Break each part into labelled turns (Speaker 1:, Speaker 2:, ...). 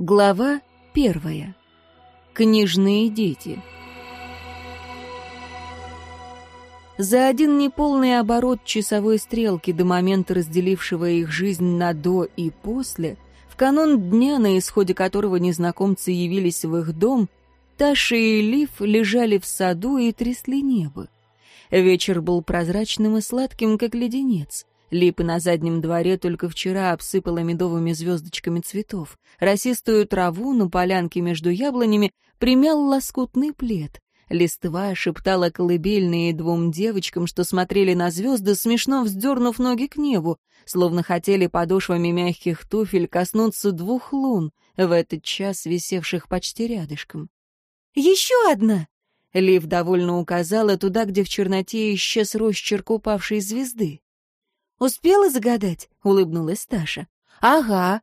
Speaker 1: Глава первая. Книжные дети. За один неполный оборот часовой стрелки до момента разделившего их жизнь на «до» и «после», в канун дня, на исходе которого незнакомцы явились в их дом, Таша и Лив лежали в саду и трясли небо. Вечер был прозрачным и сладким, как леденец. Липы на заднем дворе только вчера обсыпала медовыми звездочками цветов. Росистую траву на полянке между яблонями примял лоскутный плед. Листва шептала колыбельные двум девочкам, что смотрели на звезды, смешно вздернув ноги к небу, словно хотели подошвами мягких туфель коснуться двух лун, в этот час висевших почти рядышком. «Еще одна!» Лив довольно указала туда, где в черноте исчез росчерк упавшей звезды. «Успела загадать?» — улыбнулась Таша. «Ага.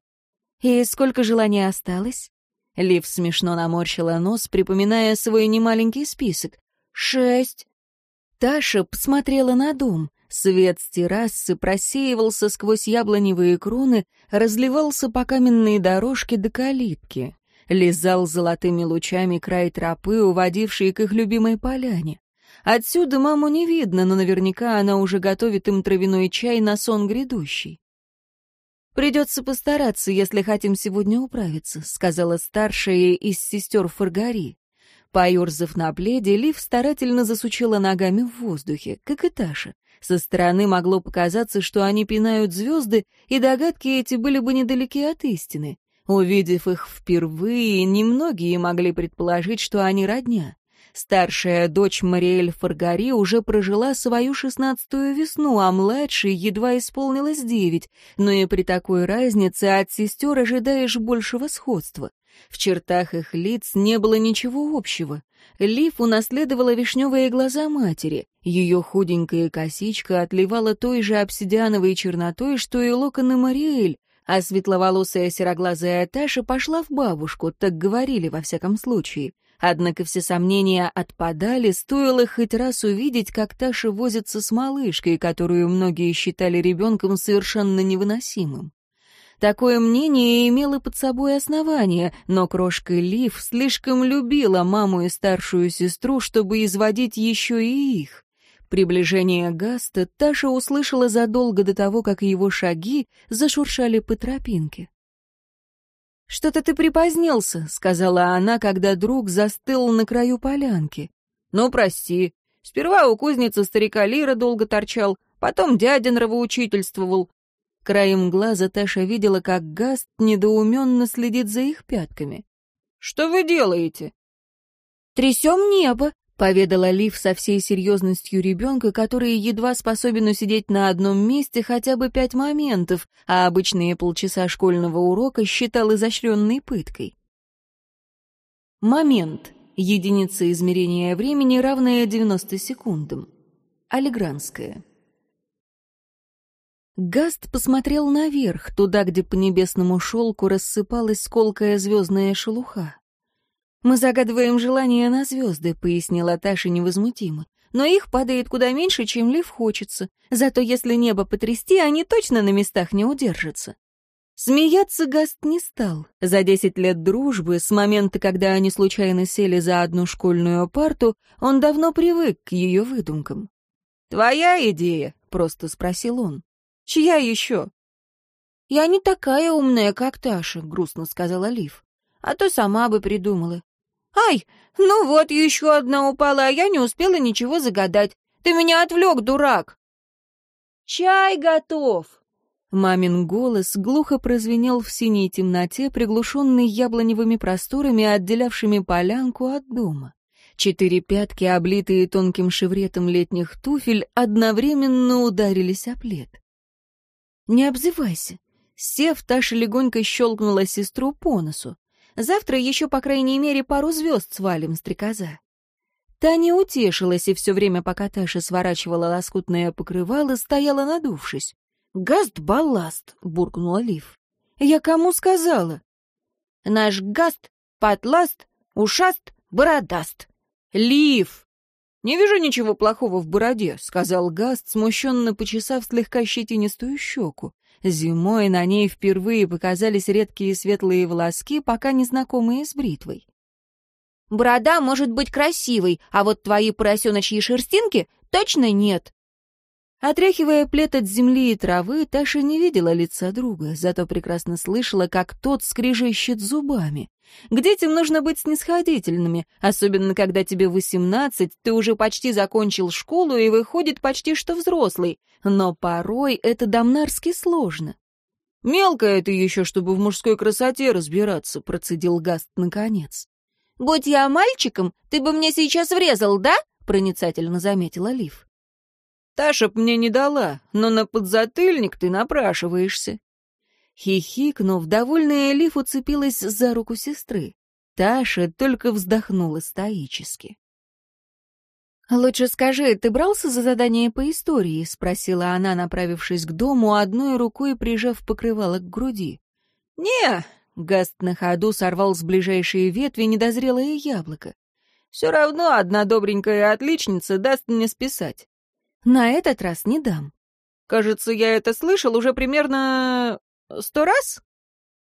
Speaker 1: И сколько желаний осталось?» Лив смешно наморщила нос, припоминая свой немаленький список. «Шесть». Таша посмотрела на дом. Свет с террасы просеивался сквозь яблоневые кроны, разливался по каменной дорожке до калитки, лизал золотыми лучами край тропы, уводившей к их любимой поляне. Отсюда маму не видно, но наверняка она уже готовит им травяной чай на сон грядущий. «Придется постараться, если хотим сегодня управиться», — сказала старшая из сестер Фаргари. Поерзав на пледе, Лив старательно засучила ногами в воздухе, как и Таша. Со стороны могло показаться, что они пинают звезды, и догадки эти были бы недалеки от истины. Увидев их впервые, немногие могли предположить, что они родня. Старшая дочь Мариэль Фаргари уже прожила свою шестнадцатую весну, а младшей едва исполнилось девять, но и при такой разнице от сестер ожидаешь большего сходства. В чертах их лиц не было ничего общего. Лиф унаследовала вишневые глаза матери. Ее худенькая косичка отливала той же обсидиановой чернотой, что и локоны Мариэль, а светловолосая сероглазая Таша пошла в бабушку, так говорили во всяком случае. Однако все сомнения отпадали, стоило хоть раз увидеть, как Таша возится с малышкой, которую многие считали ребенком совершенно невыносимым. Такое мнение имело под собой основание, но крошка Лив слишком любила маму и старшую сестру, чтобы изводить еще и их. Приближение Гаста Таша услышала задолго до того, как его шаги зашуршали по тропинке. «Что-то ты припозднился», — сказала она, когда друг застыл на краю полянки. «Ну, прости. Сперва у кузницы старика Лира долго торчал, потом дядя нравоучительствовал». Краем глаза Таша видела, как Гаст недоуменно следит за их пятками. «Что вы делаете?» «Трясем небо», Поведала Лив со всей серьезностью ребенка, который едва способен усидеть на одном месте хотя бы пять моментов, а обычные полчаса школьного урока считал изощренной пыткой. Момент. Единица измерения времени, равная 90 секундам. Алигранская. Гаст посмотрел наверх, туда, где по небесному шелку рассыпалась сколкая звездная шелуха. «Мы загадываем желания на звезды», — пояснила Таша невозмутимо. «Но их падает куда меньше, чем Лив хочется. Зато если небо потрясти, они точно на местах не удержатся». Смеяться Гаст не стал. За десять лет дружбы, с момента, когда они случайно сели за одну школьную парту, он давно привык к ее выдумкам. «Твоя идея?» — просто спросил он. «Чья еще?» «Я не такая умная, как Таша», — грустно сказала Лив. «А то сама бы придумала. «Ай, ну вот еще одна упала, а я не успела ничего загадать. Ты меня отвлек, дурак!» «Чай готов!» Мамин голос глухо прозвенел в синей темноте, приглушенный яблоневыми просторами, отделявшими полянку от дома. Четыре пятки, облитые тонким шевретом летних туфель, одновременно ударились о плед. «Не обзывайся!» Сев, Таша легонько щелкнула сестру по носу. Завтра еще, по крайней мере, пару звезд свалим, стрекоза». Таня утешилась и все время, пока Таша сворачивала лоскутное покрывало, стояла надувшись. «Гаст-балласт», — буркнула Лив. «Я кому сказала?» «Наш гаст, потласт, ушаст, бородаст». «Лив!» «Не вижу ничего плохого в бороде», — сказал Гаст, смущенно почесав слегка щетинистую щеку. Зимой на ней впервые показались редкие светлые волоски, пока незнакомые с бритвой.
Speaker 2: «Борода может быть красивой, а вот твои поросеночьи шерстинки точно нет»,
Speaker 1: Отряхивая плед от земли и травы, Таша не видела лица друга, зато прекрасно слышала, как тот скрежещет зубами. К детям нужно быть снисходительными, особенно когда тебе восемнадцать, ты уже почти закончил школу и выходит почти что взрослый, но порой это домнарски сложно. «Мелкая ты еще, чтобы в мужской красоте разбираться», — процедил Гаст наконец.
Speaker 2: «Будь я мальчиком, ты бы мне сейчас врезал, да?» — проницательно заметила Лив.
Speaker 1: Таша б мне не дала, но на подзатыльник ты напрашиваешься». Хихикнув, довольная Элиф уцепилась за руку сестры. Таша только вздохнула стоически.
Speaker 2: «Лучше скажи, ты брался за задание по истории?» — спросила она, направившись к дому, одной рукой прижав покрывало к груди.
Speaker 1: «Не!» — Гаст на ходу сорвал с ближайшей ветви недозрелое яблоко. «Все равно одна добренькая отличница даст мне списать.
Speaker 2: На этот раз не дам.
Speaker 1: Кажется, я это слышал уже примерно э, сто раз.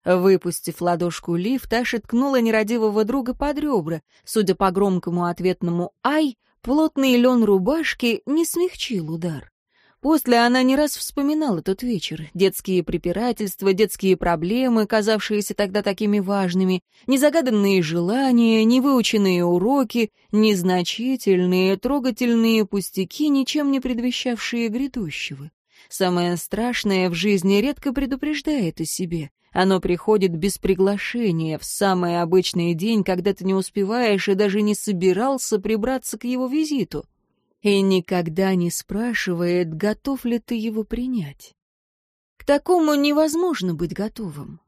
Speaker 1: Выпустив ладошку Ли, Таша ткнула нерадивого друга под ребра. Судя по громкому ответному «Ай», плотный лен рубашки не смягчил удар. После она не раз вспоминала тот вечер, детские препирательства, детские проблемы, казавшиеся тогда такими важными, незагаданные желания, невыученные уроки, незначительные, трогательные пустяки, ничем не предвещавшие грядущего. Самое страшное в жизни редко предупреждает о себе. Оно приходит без приглашения, в самый обычный день, когда ты не успеваешь и даже не собирался прибраться к его визиту и никогда не спрашивает, готов ли ты его принять. К такому невозможно быть готовым.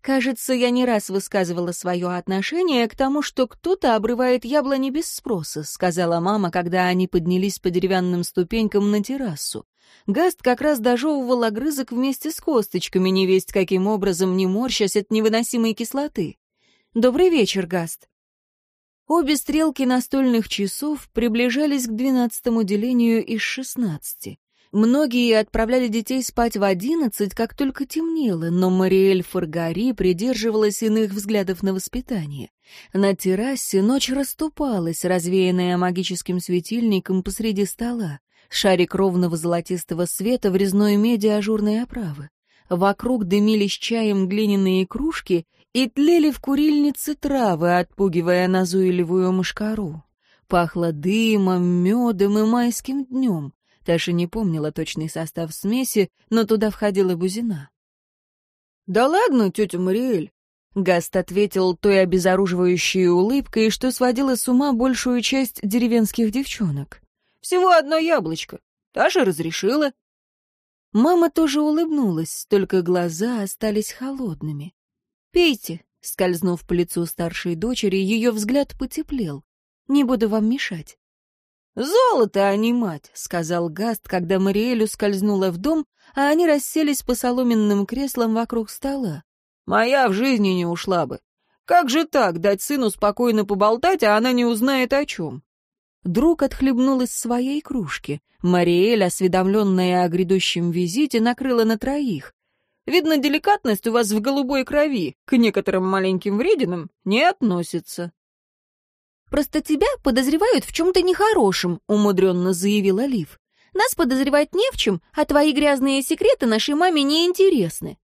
Speaker 1: Кажется, я не раз высказывала свое отношение к тому, что кто-то обрывает яблони без спроса, сказала мама, когда они поднялись по деревянным ступенькам на террасу. Гаст как раз дожевывал огрызок вместе с косточками, невесть каким образом не морщась от невыносимой кислоты. «Добрый вечер, Гаст. Обе стрелки настольных часов приближались к двенадцатому делению из шестнадцати. Многие отправляли детей спать в одиннадцать, как только темнело, но Мариэль Фаргари придерживалась иных взглядов на воспитание. На террасе ночь расступалась, развеянная магическим светильником посреди стола. Шарик ровного золотистого света в резной меди ажурной оправы. Вокруг дымились чаем глиняные кружки, и тлели в курильнице травы, отпугивая назойливую мушкару. Пахло дымом, медом и майским днем. Таша не помнила точный состав смеси, но туда входила бузина. «Да ладно, тетя Мариэль!» Гаст ответил той обезоруживающей улыбкой, что сводила с ума большую часть деревенских девчонок. «Всего одно яблочко. Таша разрешила». Мама тоже улыбнулась, только глаза остались холодными. Пейте!» — скользнув по лицу старшей дочери, ее взгляд потеплел. «Не буду вам мешать». «Золото, а не мать!» — сказал Гаст, когда Мариэлю скользнула в дом, а они расселись по соломенным креслам вокруг стола. «Моя в жизни не ушла бы. Как же так, дать сыну спокойно поболтать, а она не узнает о чем?» Друг отхлебнул из своей кружки. Мариэль, осведомленная о грядущем визите, накрыла на троих. Видно, деликатность у вас в голубой крови, к некоторым маленьким врединам не относится».
Speaker 2: «Просто тебя подозревают в чем-то нехорошем», — умудренно заявил Олив. «Нас подозревать не в чем, а твои грязные секреты нашей маме не интересны».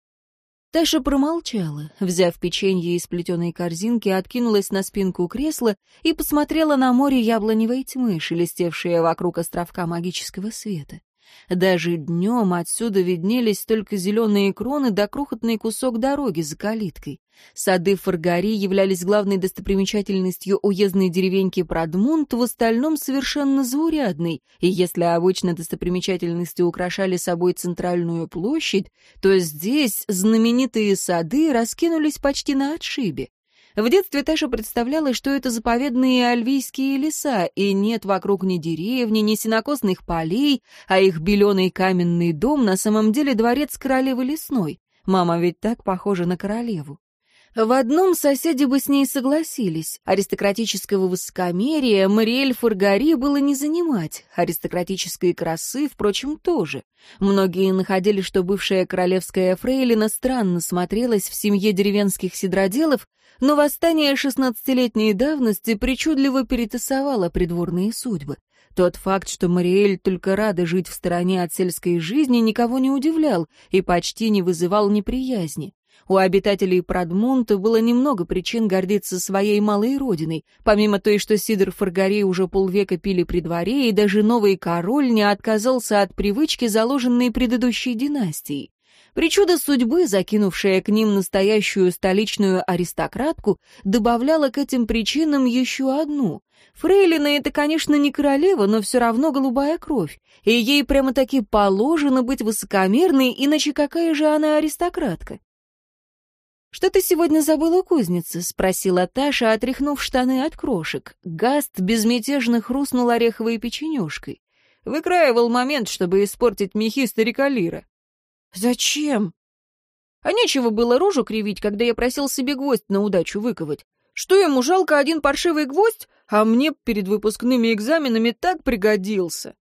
Speaker 1: Таша промолчала, взяв печенье из плетеной корзинки, откинулась на спинку кресла и посмотрела на море яблоневой тьмы, шелестевшее вокруг островка магического света. Даже днем отсюда виднелись только зеленые кроны да крохотный кусок дороги за калиткой. Сады Фаргари являлись главной достопримечательностью уездной деревеньки Продмунт, в остальном совершенно заурядной, и если обычно достопримечательности украшали собой центральную площадь, то здесь знаменитые сады раскинулись почти на отшибе. В детстве Таша представляла, что это заповедные альвийские леса, и нет вокруг ни деревни, ни сенокосных полей, а их беленый каменный дом на самом деле дворец королевы лесной. Мама ведь так похожа на королеву. В одном соседи бы с ней согласились. Аристократического высокомерия Мариэль Фаргари было не занимать, аристократической красы, впрочем, тоже. Многие находили, что бывшая королевская фрейлина странно смотрелась в семье деревенских сидроделов, но восстание шестнадцатилетней давности причудливо перетасовало придворные судьбы. Тот факт, что Мариэль только рада жить в стороне от сельской жизни, никого не удивлял и почти не вызывал неприязни. У обитателей Прадмунта было немного причин гордиться своей малой родиной, помимо той, что Сидор Фаргарей уже полвека пили при дворе, и даже новый король не отказался от привычки, заложенной предыдущей династией. Причуда судьбы, закинувшая к ним настоящую столичную аристократку, добавляла к этим причинам еще одну. Фрейлина — это, конечно, не королева, но все равно голубая кровь, и ей прямо-таки положено быть высокомерной, иначе какая же она аристократка? «Что ты сегодня забыла у кузницы?» — спросила Таша, отряхнув штаны от крошек. Гаст безмятежно хрустнул ореховой печенюшкой. Выкраивал момент, чтобы испортить мехи старика «Зачем?» «А нечего было рожу кривить, когда я просил себе гвоздь на удачу выковать. Что ему жалко один паршивый гвоздь, а мне перед выпускными экзаменами так пригодился?»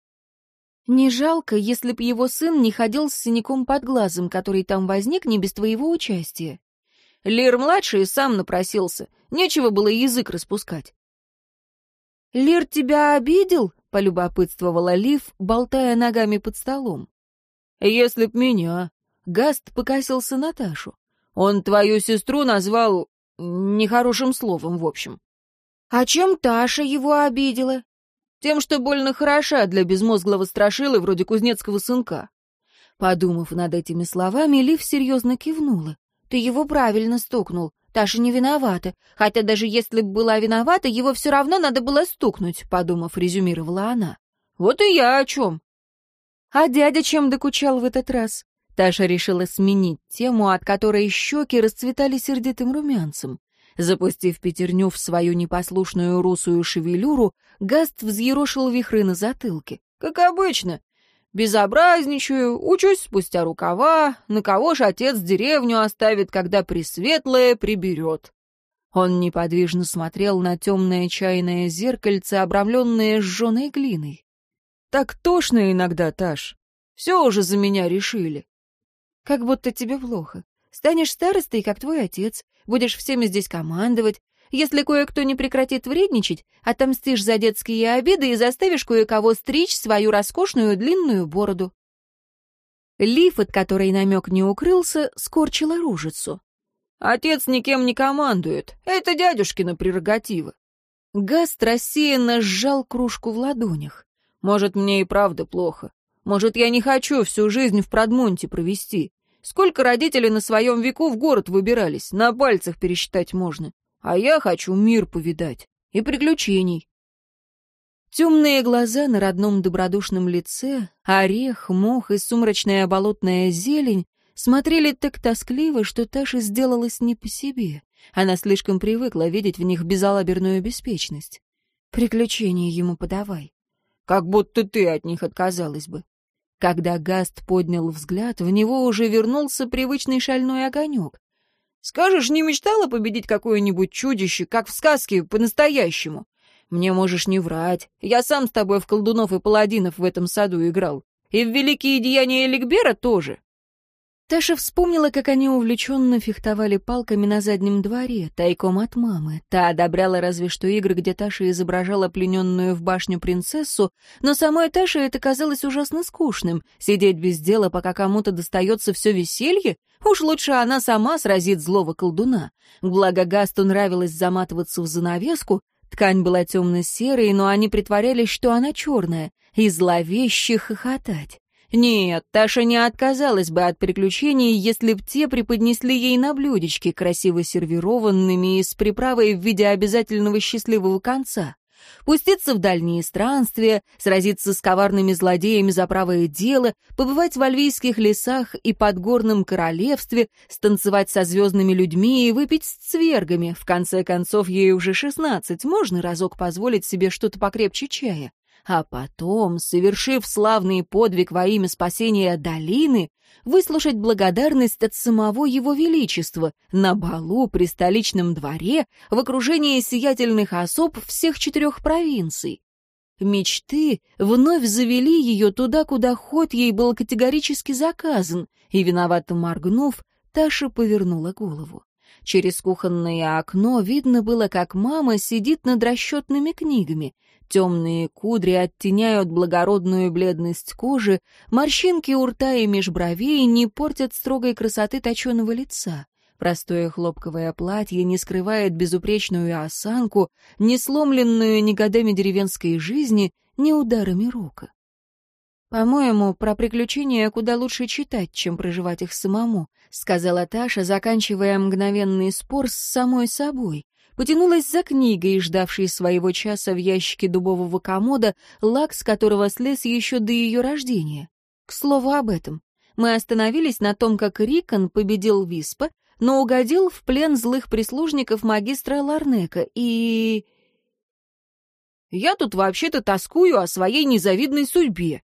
Speaker 1: «Не жалко, если б его сын не ходил с синяком под глазом, который там возник не без твоего участия». Лир-младший сам напросился. Нечего было язык распускать. «Лир тебя обидел?» — полюбопытствовала Лив, болтая ногами под столом. «Если б меня...» — Гаст покосился Наташу. «Он твою сестру назвал... нехорошим словом, в общем». «А чем Таша его обидела?» «Тем, что больно хороша для безмозглого страшилы вроде кузнецкого сынка». Подумав над этими словами, Лив серьезно кивнула. Ты его правильно стукнул. Таша не виновата. Хотя даже если бы была виновата, его все равно надо было стукнуть, подумав, резюмировала она. Вот и я о чем. А дядя чем докучал в этот раз? Таша решила сменить тему, от которой щеки расцветали сердитым румянцем. Запустив пятерню в свою непослушную русую шевелюру, Гаст взъерошил вихры на затылке. «Как обычно, Безобразничаю, учусь спустя рукава, на кого ж отец деревню оставит, когда пресветлое приберет. Он неподвижно смотрел на темное чайное зеркальце, обрамленное сжженной глиной. «Так тошно иногда, Таш. Все уже за меня решили». «Как будто тебе плохо. Станешь старостой, как твой отец, будешь всеми здесь командовать, Если кое-кто не прекратит вредничать, отомстишь за детские обиды и заставишь кое-кого стричь свою роскошную длинную бороду». Лиф, от которой намек не укрылся, скорчила ружицу. «Отец никем не командует. Это дядюшкина прерогатива». Гаст рассеянно сжал кружку в ладонях. «Может, мне и правда плохо. Может, я не хочу всю жизнь в Продмунте провести. Сколько родителей на своем веку в город выбирались, на пальцах пересчитать можно. А я хочу мир повидать и приключений. Темные глаза на родном добродушном лице, орех, мох и сумрачная болотная зелень смотрели так тоскливо, что Таше сделалась не по себе. Она слишком привыкла видеть в них безалаберную беспечность. Приключения ему подавай. Как будто ты от них отказалась бы. Когда Гаст поднял взгляд, в него уже вернулся привычный шальной огонек. Скажешь, не мечтала победить какое-нибудь чудище, как в сказке, по-настоящему? Мне можешь не врать. Я сам с тобой в колдунов и паладинов в этом саду играл. И в великие деяния Эликбера тоже. Таша вспомнила, как они увлеченно фехтовали палками на заднем дворе, тайком от мамы. Та одобряла разве что игры, где Таша изображала плененную в башню принцессу, но самой Таше это казалось ужасно скучным. Сидеть без дела, пока кому-то достается все веселье? Уж лучше она сама сразит злого колдуна. Благо Гасту нравилось заматываться в занавеску, ткань была темно-серой, но они притворялись, что она черная, и зловеще хохотать. Нет, Таша не отказалась бы от приключений, если б те преподнесли ей на блюдечке, красиво сервированными и с приправой в виде обязательного счастливого конца. Пуститься в дальние странствия, сразиться с коварными злодеями за правое дело, побывать в альвийских лесах и подгорном королевстве, станцевать со звездными людьми и выпить с цвергами. В конце концов, ей уже шестнадцать, можно разок позволить себе что-то покрепче чая а потом, совершив славный подвиг во имя спасения долины, выслушать благодарность от самого его величества на балу при столичном дворе в окружении сиятельных особ всех четырех провинций. Мечты вновь завели ее туда, куда ход ей был категорически заказан, и, виновато моргнув, Таша повернула голову. Через кухонное окно видно было, как мама сидит над расчетными книгами. Темные кудри оттеняют благородную бледность кожи, морщинки у рта и межбровей не портят строгой красоты точеного лица. Простое хлопковое платье не скрывает безупречную осанку, не сломленную ни годами деревенской жизни, ни ударами рука. «По-моему, про приключения куда лучше читать, чем проживать их самому», сказала Таша, заканчивая мгновенный спор с самой собой. Потянулась за книгой, ждавшей своего часа в ящике дубового комода, лак с которого слез еще до ее рождения. К слову об этом, мы остановились на том, как Рикон победил Виспа, но угодил в плен злых прислужников магистра Ларнека и... «Я тут вообще-то тоскую о своей незавидной судьбе»,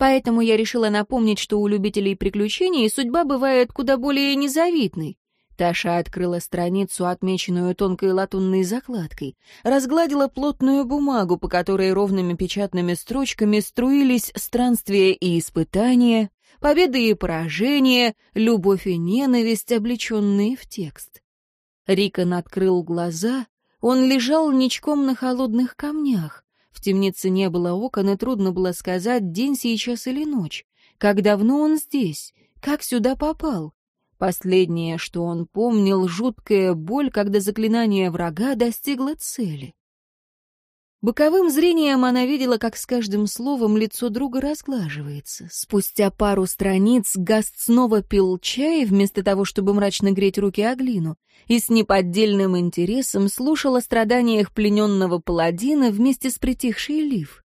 Speaker 1: Поэтому я решила напомнить, что у любителей приключений судьба бывает куда более незавидной. Таша открыла страницу, отмеченную тонкой латунной закладкой, разгладила плотную бумагу, по которой ровными печатными строчками струились странствия и испытания, победы и поражения, любовь и ненависть, облеченные в текст. Рикон открыл глаза, он лежал ничком на холодных камнях, в темнице не было окон, и трудно было сказать, день сейчас или ночь. Как давно он здесь? Как сюда попал? Последнее, что он помнил, жуткая боль, когда заклинание врага достигло цели. Боковым зрением она видела, как с каждым словом лицо друга разглаживается. Спустя пару страниц Гаст снова пил чай, вместо того, чтобы мрачно греть руки о глину, и с неподдельным интересом слушал о страданиях плененного паладина вместе с притихшей Лив.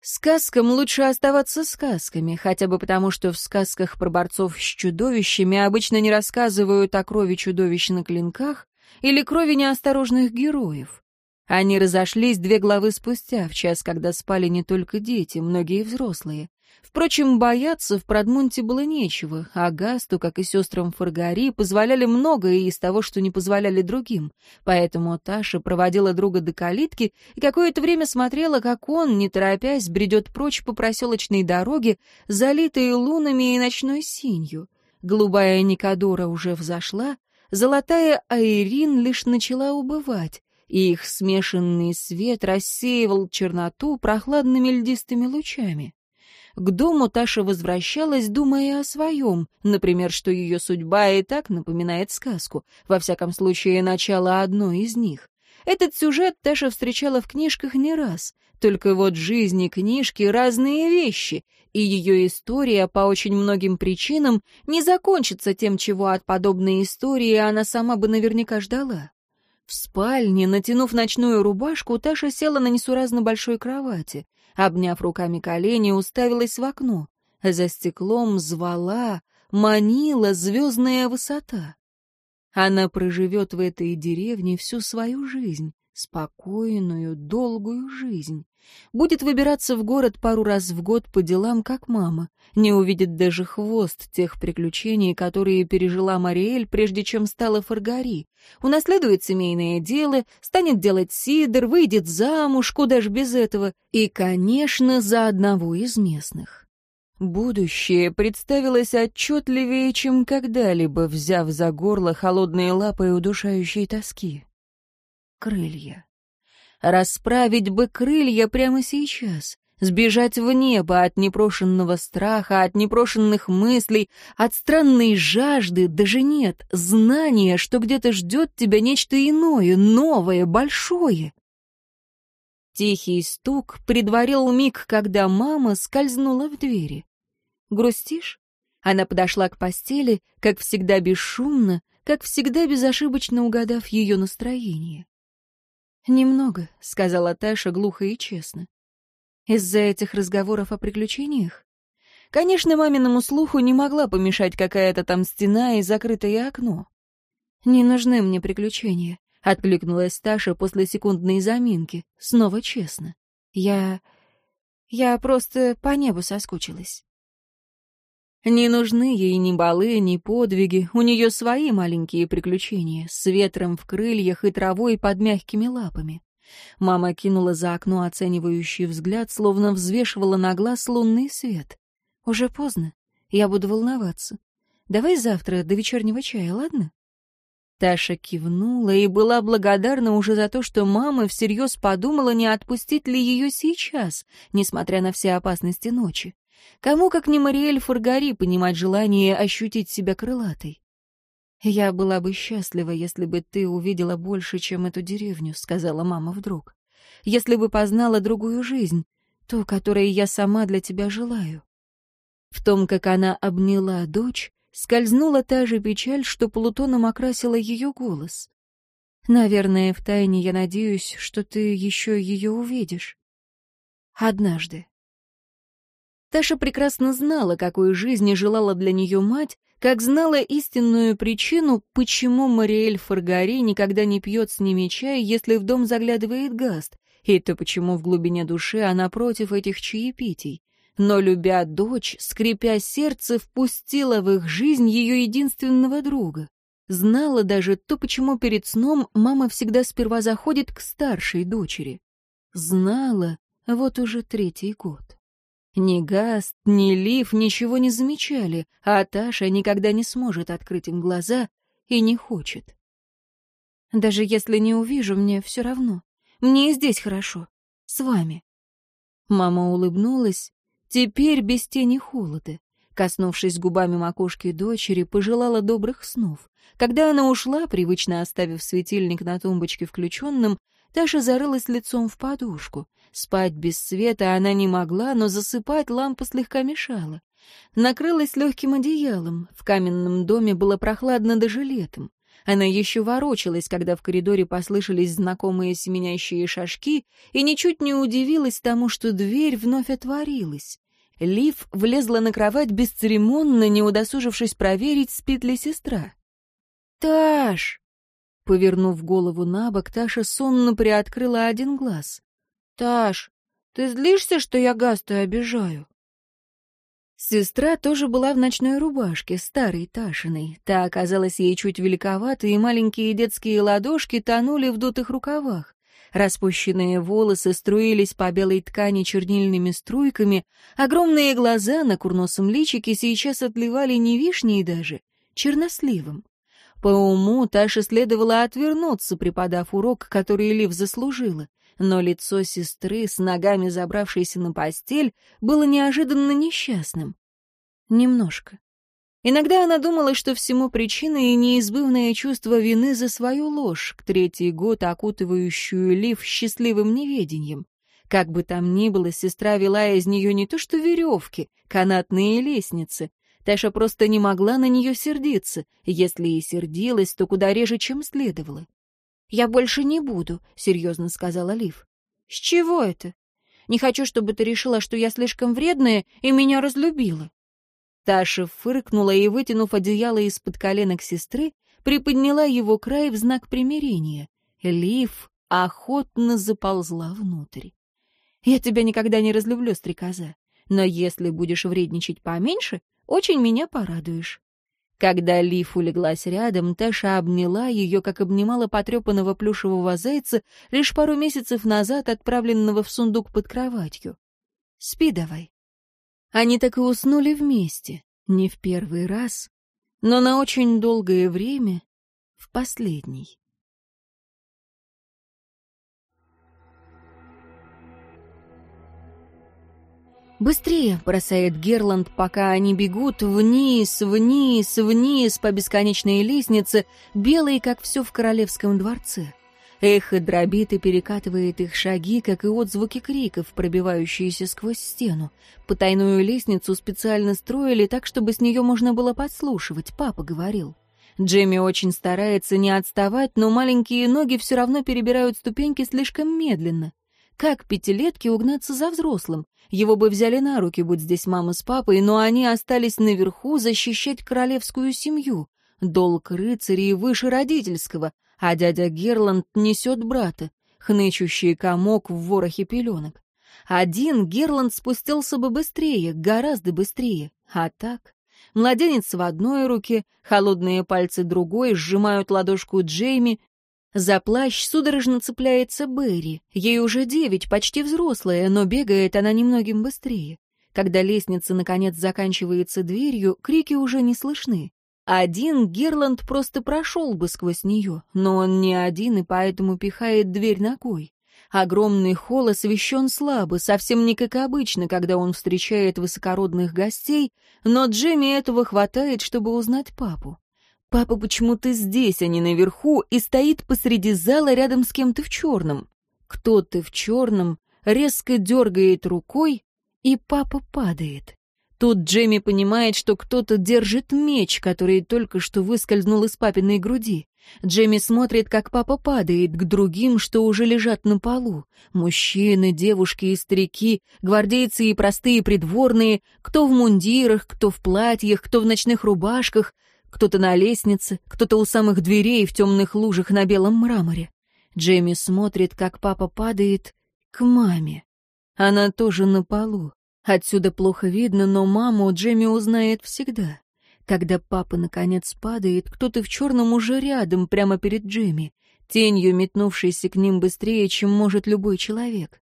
Speaker 1: Сказкам лучше оставаться сказками, хотя бы потому, что в сказках про борцов с чудовищами обычно не рассказывают о крови чудовищ на клинках или крови неосторожных героев. Они разошлись две главы спустя, в час, когда спали не только дети, многие взрослые. Впрочем, бояться в Продмунте было нечего, а Гасту, как и сестрам Фаргари, позволяли многое из того, что не позволяли другим. Поэтому Таша проводила друга до калитки и какое-то время смотрела, как он, не торопясь, бредет прочь по проселочной дороге, залитой лунами и ночной синью. Голубая Никадора уже взошла, золотая Айрин лишь начала убывать, и их смешанный свет рассеивал черноту прохладными льдистыми лучами. К дому Таша возвращалась, думая о своем, например, что ее судьба и так напоминает сказку, во всяком случае, начало одной из них. Этот сюжет Таша встречала в книжках не раз, только вот жизни книжки — разные вещи, и ее история по очень многим причинам не закончится тем, чего от подобной истории она сама бы наверняка ждала. В спальне, натянув ночную рубашку, Таша села на несуразно большой кровати. Обняв руками колени, уставилась в окно. За стеклом звала, манила звездная высота. Она проживет в этой деревне всю свою жизнь, спокойную, долгую жизнь. Будет выбираться в город пару раз в год по делам, как мама. Не увидит даже хвост тех приключений, которые пережила Мариэль, прежде чем стала Фаргари. Унаследует семейное дело, станет делать сидр, выйдет замуж, куда ж без этого. И, конечно, за одного из местных. Будущее представилось отчетливее, чем когда-либо, взяв за горло холодные лапы удушающей тоски. Крылья. Расправить бы крылья прямо сейчас, сбежать в небо от непрошенного страха, от непрошенных мыслей, от странной жажды, даже нет, знания, что где-то ждет тебя нечто иное, новое, большое. Тихий стук предварил миг, когда мама скользнула в двери. «Грустишь?» Она подошла к постели, как всегда бесшумно, как всегда безошибочно угадав ее настроение. «Немного», — сказала Таша глухо и честно. «Из-за этих разговоров о приключениях?» Конечно, маминому слуху не могла помешать какая-то там стена и закрытое окно. «Не нужны мне приключения», — откликнулась Таша после секундной заминки, снова честно.
Speaker 2: «Я... я просто по небу соскучилась».
Speaker 1: Не нужны ей ни балы, ни подвиги, у нее свои маленькие приключения, с ветром в крыльях и травой под мягкими лапами. Мама кинула за окно оценивающий взгляд, словно взвешивала на глаз лунный свет. «Уже поздно. Я буду волноваться. Давай завтра до вечернего чая, ладно?» Таша кивнула и была благодарна уже за то, что мама всерьез подумала, не отпустить ли ее сейчас, несмотря на все опасности ночи. Кому, как не Мариэль Фургари, понимать желание ощутить себя крылатой? «Я была бы счастлива, если бы ты увидела больше, чем эту деревню», — сказала мама вдруг. «Если бы познала другую жизнь, ту, которой я сама для тебя желаю». В том, как она обняла дочь, скользнула та же печаль, что Плутоном окрасила ее голос. «Наверное, втайне я надеюсь, что ты еще ее увидишь. Однажды». Таша прекрасно знала, какую жизнь желала для нее мать, как знала истинную причину, почему Мариэль Фаргари никогда не пьет с ними чай, если в дом заглядывает Гаст, и то почему в глубине души она против этих чаепитий. Но, любя дочь, скрипя сердце, впустила в их жизнь ее единственного друга. Знала даже то, почему перед сном мама всегда сперва заходит к старшей дочери. Знала вот уже третий год. Ни Гаст, ни Лив ничего не замечали, а Таша никогда не сможет открыть им глаза и не хочет. Даже если не увижу, мне все равно. Мне и здесь хорошо. С вами. Мама улыбнулась, теперь без тени холода. Коснувшись губами макушки дочери, пожелала добрых снов. Когда она ушла, привычно оставив светильник на тумбочке включенным, Таша зарылась лицом в подушку. Спать без света она не могла, но засыпать лампа слегка мешала. Накрылась легким одеялом. В каменном доме было прохладно даже летом. Она еще ворочалась, когда в коридоре послышались знакомые семенящие шажки, и ничуть не удивилась тому, что дверь вновь отворилась. Лив влезла на кровать бесцеремонно, не удосужившись проверить, спит ли сестра. «Таш!» Повернув голову на бок, Таша сонно приоткрыла один глаз. «Таш, ты злишься, что я Гаста обижаю?» Сестра тоже была в ночной рубашке, старой Ташиной. Та оказалась ей чуть великовата, и маленькие детские ладошки тонули в дутых рукавах. Распущенные волосы струились по белой ткани чернильными струйками, огромные глаза на курносом личике сейчас отливали не вишней даже, черносливом. По уму Таша следовало отвернуться, преподав урок, который Лив заслужила. Но лицо сестры, с ногами забравшейся на постель, было неожиданно несчастным. Немножко. Иногда она думала, что всему причина и неизбывное чувство вины за свою ложь, к третий год окутывающую Лив счастливым неведением. Как бы там ни было, сестра вела из нее не то что веревки, канатные лестницы, Таша просто не могла на нее сердиться. Если и сердилась, то куда реже, чем следовало. «Я больше не буду», — серьезно сказала Лив. «С чего это? Не хочу, чтобы ты решила, что я слишком вредная и меня разлюбила». Таша фыркнула и, вытянув одеяло из-под коленок сестры, приподняла его край в знак примирения. Лив охотно заползла внутрь. «Я тебя никогда не разлюблю, стрекоза, но если будешь вредничать поменьше, очень меня порадуешь». Когда Лиф улеглась рядом, Таша обняла ее, как обнимала потрепанного плюшевого зайца, лишь пару месяцев назад отправленного в сундук под кроватью. «Спи давай». Они так и уснули вместе, не в первый раз, но на очень долгое время, в последний. «Быстрее!» — бросает Герланд, пока они бегут вниз, вниз, вниз по бесконечной лестнице, белой, как все в королевском дворце. Эхо дробит и перекатывает их шаги, как и отзвуки криков, пробивающиеся сквозь стену. Потайную лестницу специально строили так, чтобы с нее можно было подслушивать, папа говорил. Джемми очень старается не отставать, но маленькие ноги все равно перебирают ступеньки слишком медленно. Как пятилетке угнаться за взрослым? Его бы взяли на руки, будь здесь мама с папой, но они остались наверху защищать королевскую семью. Долг рыцарей выше родительского, а дядя Герланд несет брата, хнычущий комок в ворохе пеленок. Один Герланд спустился бы быстрее, гораздо быстрее, а так... Младенец в одной руке, холодные пальцы другой сжимают ладошку Джейми, за плащ судорожно цепляется Берри. Ей уже девять, почти взрослая, но бегает она немногим быстрее. Когда лестница, наконец, заканчивается дверью, крики уже не слышны. Один Герланд просто прошел бы сквозь нее, но он не один и поэтому пихает дверь ногой. Огромный холл освещен слабо, совсем не как обычно, когда он встречает высокородных гостей, но Джемми этого хватает, чтобы узнать папу. Папа почему-то здесь, а не наверху, и стоит посреди зала рядом с кем-то в черном. Кто-то в черном резко дергает рукой, и папа падает. Тут Джемми понимает, что кто-то держит меч, который только что выскользнул из папиной груди. Джемми смотрит, как папа падает к другим, что уже лежат на полу. Мужчины, девушки и старики, гвардейцы и простые придворные, кто в мундирах, кто в платьях, кто в ночных рубашках, кто-то на лестнице, кто-то у самых дверей в темных лужах на белом мраморе. Джейми смотрит, как папа падает к маме. Она тоже на полу. Отсюда плохо видно, но маму Джейми узнает всегда. Когда папа наконец падает, кто-то в черном уже рядом, прямо перед Джейми, тенью метнувшейся к ним быстрее, чем может любой человек.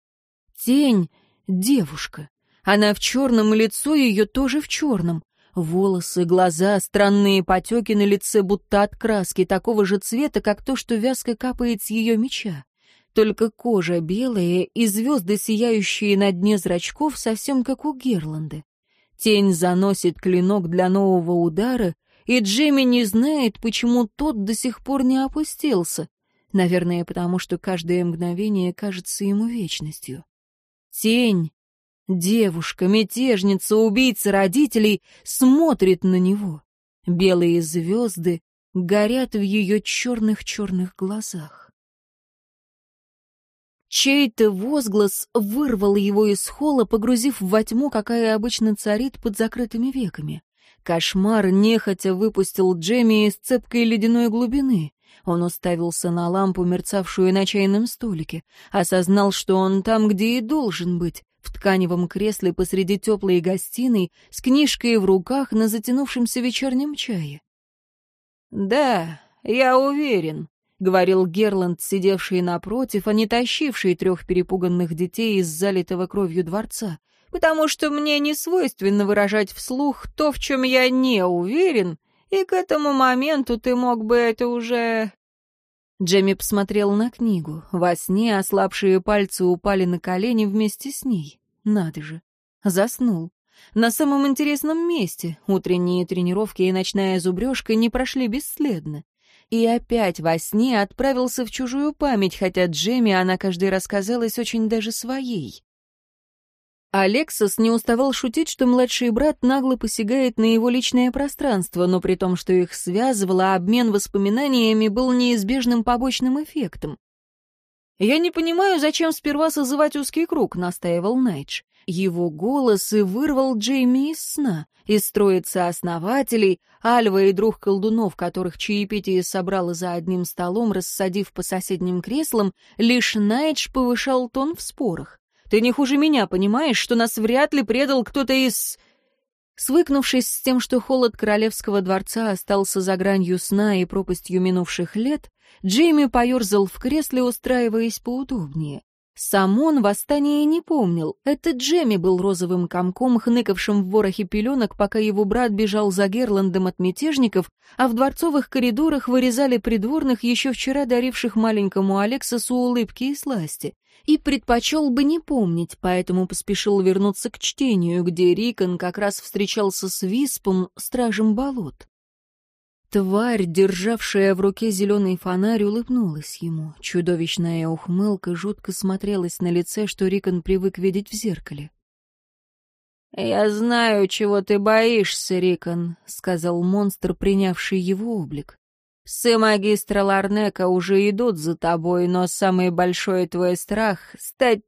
Speaker 1: Тень — девушка. Она в черном, лицо ее тоже в черном. Волосы, глаза, странные потеки на лице, будто от краски, такого же цвета, как то, что вязко капает с ее меча. Только кожа белая и звезды, сияющие на дне зрачков, совсем как у Герланды. Тень заносит клинок для нового удара, и Джимми не знает, почему тот до сих пор не опустился. Наверное, потому что каждое мгновение кажется ему вечностью. Тень Девушка, мятежница, убийца родителей смотрит на него. Белые звезды горят в ее черных-черных глазах. Чей-то возглас вырвал его из холла, погрузив во тьму, какая обычно царит под закрытыми веками. Кошмар нехотя выпустил Джемми из цепкой ледяной глубины. Он уставился на лампу, мерцавшую на чайном столике, осознал, что он там, где и должен быть, в тканевом кресле посреди теплой гостиной с книжкой в руках на затянувшемся вечернем чае. «Да, я уверен», — говорил Герланд, сидевший напротив, а не тащивший трех перепуганных детей из залитого кровью дворца, «потому что мне не свойственно выражать вслух то, в чем я не уверен, и к этому моменту ты мог бы это уже Джемми посмотрел на книгу. Во сне ослабшие пальцы упали на колени вместе с ней. Надо же. Заснул. На самом интересном месте. Утренние тренировки и ночная зубрежка не прошли бесследно. И опять во сне отправился в чужую память, хотя Джемми она каждый раз казалась очень даже своей. Алексос не уставал шутить, что младший брат нагло посягает на его личное пространство, но при том, что их связывало, обмен воспоминаниями был неизбежным побочным эффектом. «Я не понимаю, зачем сперва созывать узкий круг», — настаивал Найдж. Его голос и вырвал Джейми из сна, из строицы основателей, Альва и друг колдунов, которых чаепитие собрало за одним столом, рассадив по соседним креслам, лишь Найдж повышал тон в спорах. Ты не хуже меня, понимаешь, что нас вряд ли предал кто-то из...» Свыкнувшись с тем, что холод королевского дворца остался за гранью сна и пропастью минувших лет, Джейми поерзал в кресле, устраиваясь поудобнее. Сам он восстания не помнил. Это Джемми был розовым комком, хныкавшим в ворохе пеленок, пока его брат бежал за Герландом от мятежников, а в дворцовых коридорах вырезали придворных, еще вчера даривших маленькому Алексосу улыбки и сласти. И предпочел бы не помнить, поэтому поспешил вернуться к чтению, где Рикон как раз встречался с Виспом, стражем болот. Тварь, державшая в руке зеленый фонарь, улыбнулась ему. Чудовищная ухмылка жутко смотрелась на лице, что Рикон привык видеть в зеркале. «Я знаю, чего ты боишься, Рикон», — сказал монстр, принявший его облик. «Сы магистра Ларнека уже идут за тобой, но самый большой твой страх — стать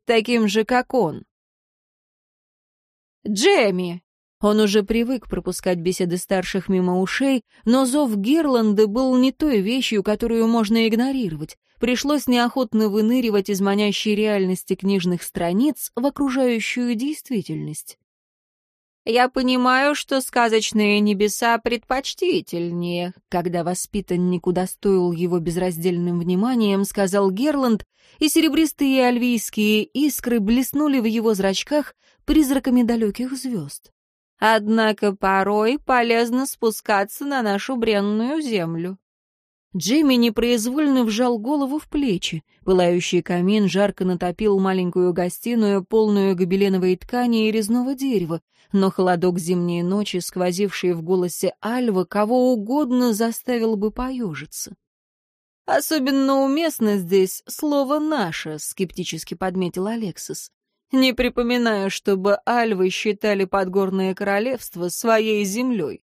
Speaker 1: Он уже привык пропускать беседы старших мимо ушей, но зов Гирланды был не той вещью, которую можно игнорировать. Пришлось неохотно выныривать из манящей реальности книжных страниц в окружающую действительность.
Speaker 2: «Я понимаю, что сказочные небеса предпочтительнее», когда воспитанник удостоил его безраздельным вниманием, сказал Герланд, и серебристые альвийские искры блеснули в его зрачках призраками далеких звезд. Однако порой полезно спускаться на нашу бренную землю.
Speaker 1: Джимми непроизвольно вжал голову в плечи. Пылающий камин жарко натопил маленькую гостиную, полную гобеленовой ткани и резного дерева, но холодок зимней ночи, сквозивший в голосе Альва, кого угодно заставил бы поежиться. «Особенно уместно здесь слово «наше», — скептически подметил Алексис. Не припоминаю, чтобы альвы считали подгорное королевство своей землей.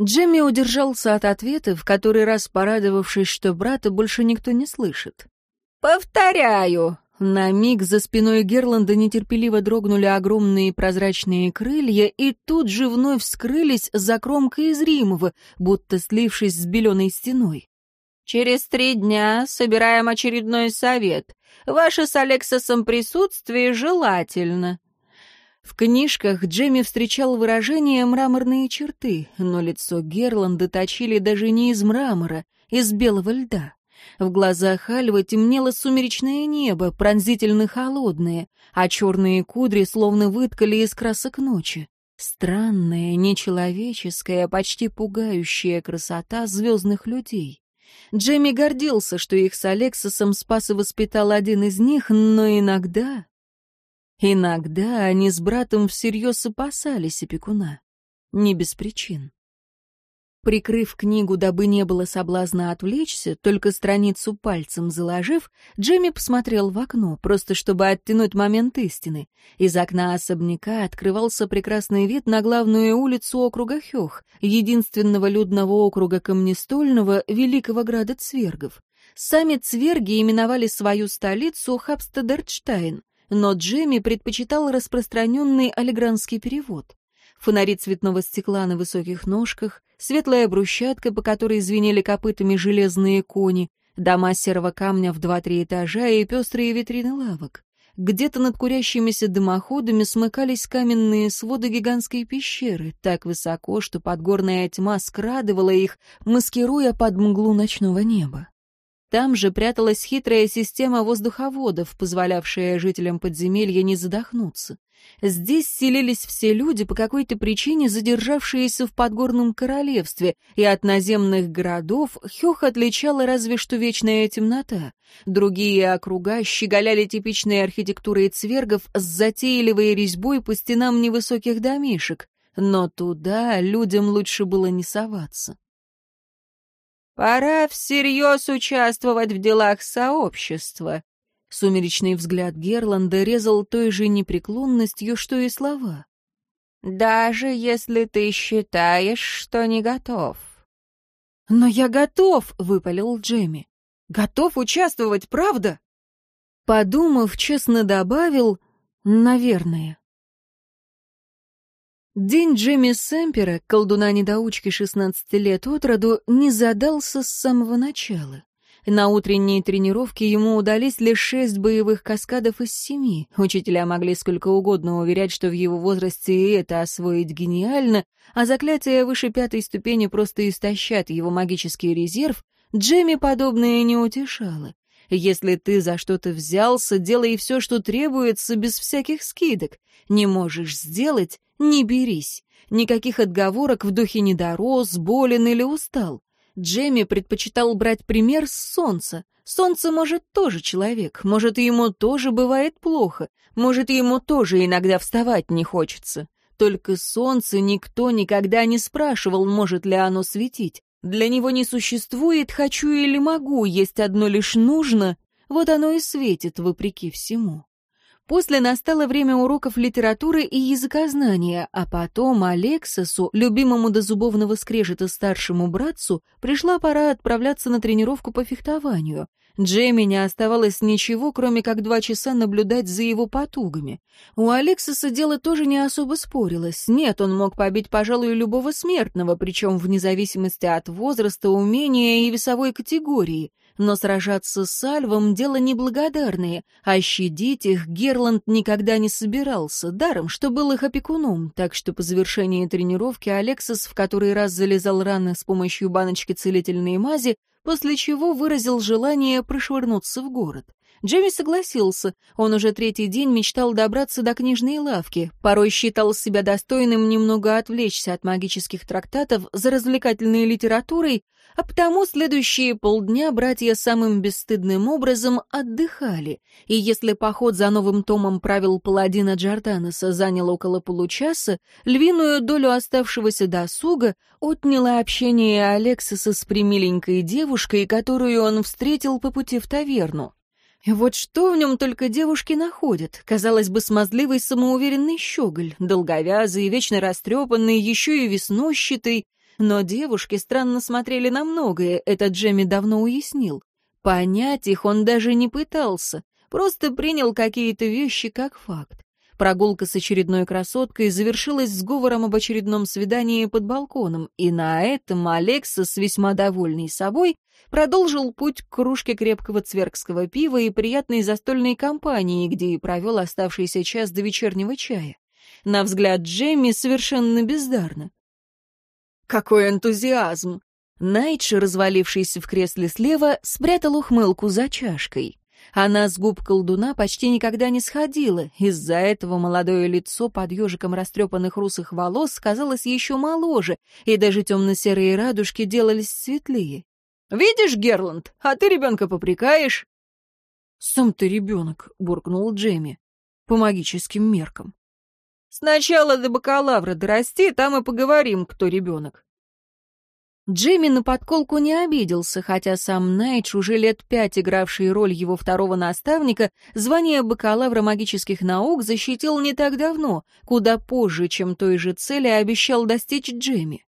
Speaker 1: Джемми удержался от ответа, в который раз порадовавшись, что брата больше никто не слышит.
Speaker 2: «Повторяю!»
Speaker 1: На миг за спиной Герланда нетерпеливо дрогнули огромные прозрачные крылья и тут же вновь скрылись за кромкой зримого, будто слившись с беленой стеной.
Speaker 2: Через три дня собираем очередной совет. Ваше с Алексосом присутствие желательно».
Speaker 1: В книжках Джемми встречал выражение «мраморные черты», но лицо Герланда точили даже не из мрамора, из белого льда. В глазах Альвы темнело сумеречное небо, пронзительно холодное, а черные кудри словно выткали из красок ночи. Странная, нечеловеческая, почти пугающая красота звездных людей. Джейми гордился, что их с Алексосом спас и воспитал один из них, но иногда... Иногда они с братом всерьез опасались опекуна. Не без причин. Прикрыв книгу, дабы не было соблазна отвлечься, только страницу пальцем заложив, Джимми посмотрел в окно, просто чтобы оттянуть момент истины. Из окна особняка открывался прекрасный вид на главную улицу округа Хёх, единственного людного округа Камнестольного Великого Града Цвергов. Сами Цверги именовали свою столицу Хабстедерштайн, но Джимми предпочитал распространенный олигранский перевод фонари цветного стекла на высоких ножках, светлая брусчатка, по которой звенели копытами железные кони, дома серого камня в два-три этажа и пестрые витрины лавок. Где-то над курящимися дымоходами смыкались каменные своды гигантской пещеры, так высоко, что подгорная тьма скрадывала их, маскируя под мглу ночного неба. Там же пряталась хитрая система воздуховодов, позволявшая жителям подземелья не задохнуться. Здесь селились все люди, по какой-то причине задержавшиеся в подгорном королевстве, и от наземных городов Хёх отличала разве что вечная темнота. Другие округа щеголяли типичной архитектурой цвергов с затейливой резьбой по стенам невысоких домишек, но туда людям лучше было не соваться.
Speaker 2: Пора всерьез участвовать в делах сообщества.
Speaker 1: Сумеречный взгляд Герланда резал той же непреклонностью, что и слова.
Speaker 2: «Даже если ты считаешь, что не готов».
Speaker 1: «Но я готов!» — выпалил Джемми. «Готов участвовать, правда?» Подумав, честно добавил «наверное». День Джимми Сэмпера, колдуна недоучки 16 лет от роду, не задался с самого начала. На утренней тренировке ему удались лишь шесть боевых каскадов из семи. Учителя могли сколько угодно уверять, что в его возрасте это освоить гениально, а заклятия выше пятой ступени просто истощат его магический резерв, Джимми подобное не утешало. Если ты за что-то взялся, делай все, что требуется, без всяких скидок. Не можешь сделать не берись. Никаких отговорок в духе недорос, болен или устал. Джемми предпочитал брать пример с солнца. Солнце может тоже человек, может, ему тоже бывает плохо, может, ему тоже иногда вставать не хочется. Только солнце никто никогда не спрашивал, может ли оно светить. Для него не существует «хочу» или «могу», есть одно лишь «нужно», вот оно и светит вопреки всему. После настало время уроков литературы и языкознания, а потом Алексосу, любимому до зубовного скрежета старшему братцу, пришла пора отправляться на тренировку по фехтованию. Джейми не оставалось ничего, кроме как два часа наблюдать за его потугами. У Алексиса дело тоже не особо спорилось. Нет, он мог побить, пожалуй, любого смертного, причем вне зависимости от возраста, умения и весовой категории. Но сражаться с Альвом — дело неблагодарное, а щадить их Герланд никогда не собирался, даром, что был их опекуном, так что по завершении тренировки Алексис в который раз залезал раны с помощью баночки целительной мази, после чего выразил желание прошвырнуться в город. Джимми согласился. Он уже третий день мечтал добраться до книжной лавки. Порой считал себя достойным немного отвлечься от магических трактатов за развлекательной литературой, а потому следующие полдня братья самым бесстыдным образом отдыхали. И если поход за новым томом правил паладина Джорданоса занял около получаса, львиную долю оставшегося досуга отняло общение Алексиса с примиленькой девушкой, которую он встретил по пути в таверну. Вот что в нем только девушки находят. Казалось бы, смазливый, самоуверенный щеголь, долговязый, вечно растрепанный, еще и веснущатый. Но девушки странно смотрели на многое, это Джемми давно уяснил. Понять их он даже не пытался, просто принял какие-то вещи как факт. Прогулка с очередной красоткой завершилась сговором об очередном свидании под балконом, и на этом Алекса с весьма довольной собой продолжил путь к кружке крепкого цверкского пива и приятной застольной компании, где и провел оставшийся час до вечернего чая. На взгляд Джемми совершенно бездарно. «Какой энтузиазм!» Найтш, развалившийся в кресле слева, спрятал ухмылку за чашкой. Она с губ колдуна почти никогда не сходила, из-за этого молодое лицо под ежиком растрепанных русых волос казалось еще моложе, и даже темно-серые радужки делались светлее. «Видишь, Герланд, а ты ребенка попрекаешь?» «Сам ты ребенок», — буркнул Джейми, — «по магическим меркам». «Сначала до бакалавра дорасти, там и поговорим, кто ребенок». Джейми на подколку не обиделся, хотя сам Найдж, уже лет пять игравший роль его второго наставника, звание бакалавра магических наук защитил не так давно, куда позже, чем той же цели обещал достичь Джейми.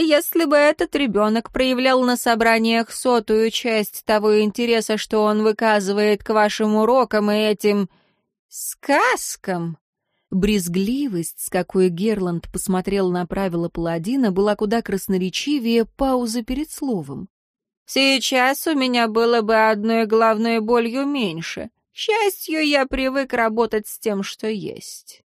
Speaker 1: Если бы этот ребенок проявлял на собраниях сотую часть того интереса, что он выказывает к вашим урокам и этим... сказкам... Брезгливость, с какой Герланд посмотрел на правила паладина, была куда красноречивее паузы перед словом. «Сейчас у меня было бы одной главной болью меньше. К счастью, я привык работать с тем, что есть».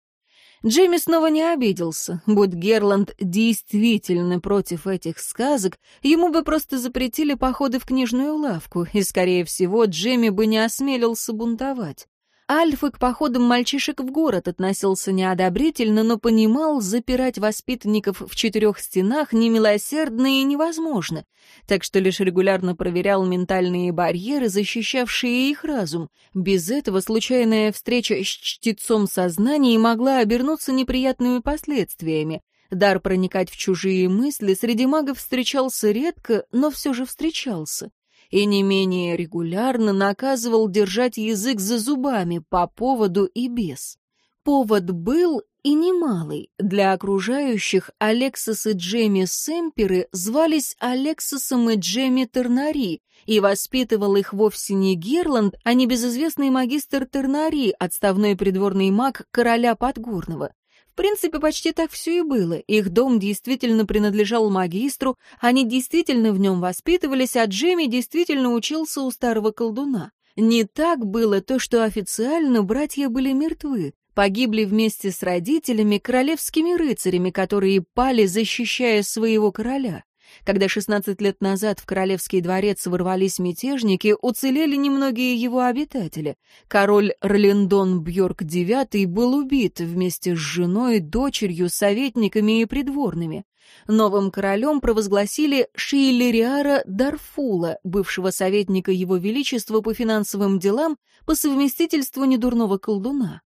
Speaker 1: Джимми снова не обиделся. Будь Герланд действительно против этих сказок, ему бы просто запретили походы в книжную лавку, и, скорее всего, Джимми бы не осмелился бунтовать. Альфы к походам мальчишек в город относился неодобрительно, но понимал, запирать воспитанников в четырех стенах немилосердно и невозможно, так что лишь регулярно проверял ментальные барьеры, защищавшие их разум. Без этого случайная встреча с чтецом сознаний могла обернуться неприятными последствиями. Дар проникать в чужие мысли среди магов встречался редко, но все же встречался и не менее регулярно наказывал держать язык за зубами по поводу и без. Повод был и немалый. Для окружающих Алексис и Джемми Сэмперы звались Алексисом и Джемми Тернари, и воспитывал их вовсе не Герланд, а небезызвестный магистр Тернари, отставной придворный маг короля Подгорного принципе, почти так все и было. Их дом действительно принадлежал магистру, они действительно в нем воспитывались, а Джемми действительно учился у старого колдуна. Не так было то, что официально братья были мертвы, погибли вместе с родителями, королевскими рыцарями, которые пали, защищая своего короля. Когда 16 лет назад в королевский дворец ворвались мятежники, уцелели немногие его обитатели. Король Ролендон Бьорк IX был убит вместе с женой, дочерью, советниками и придворными. Новым королем провозгласили Шиелериара Дарфула, бывшего советника его величества по финансовым делам, по совместительству недурного колдуна.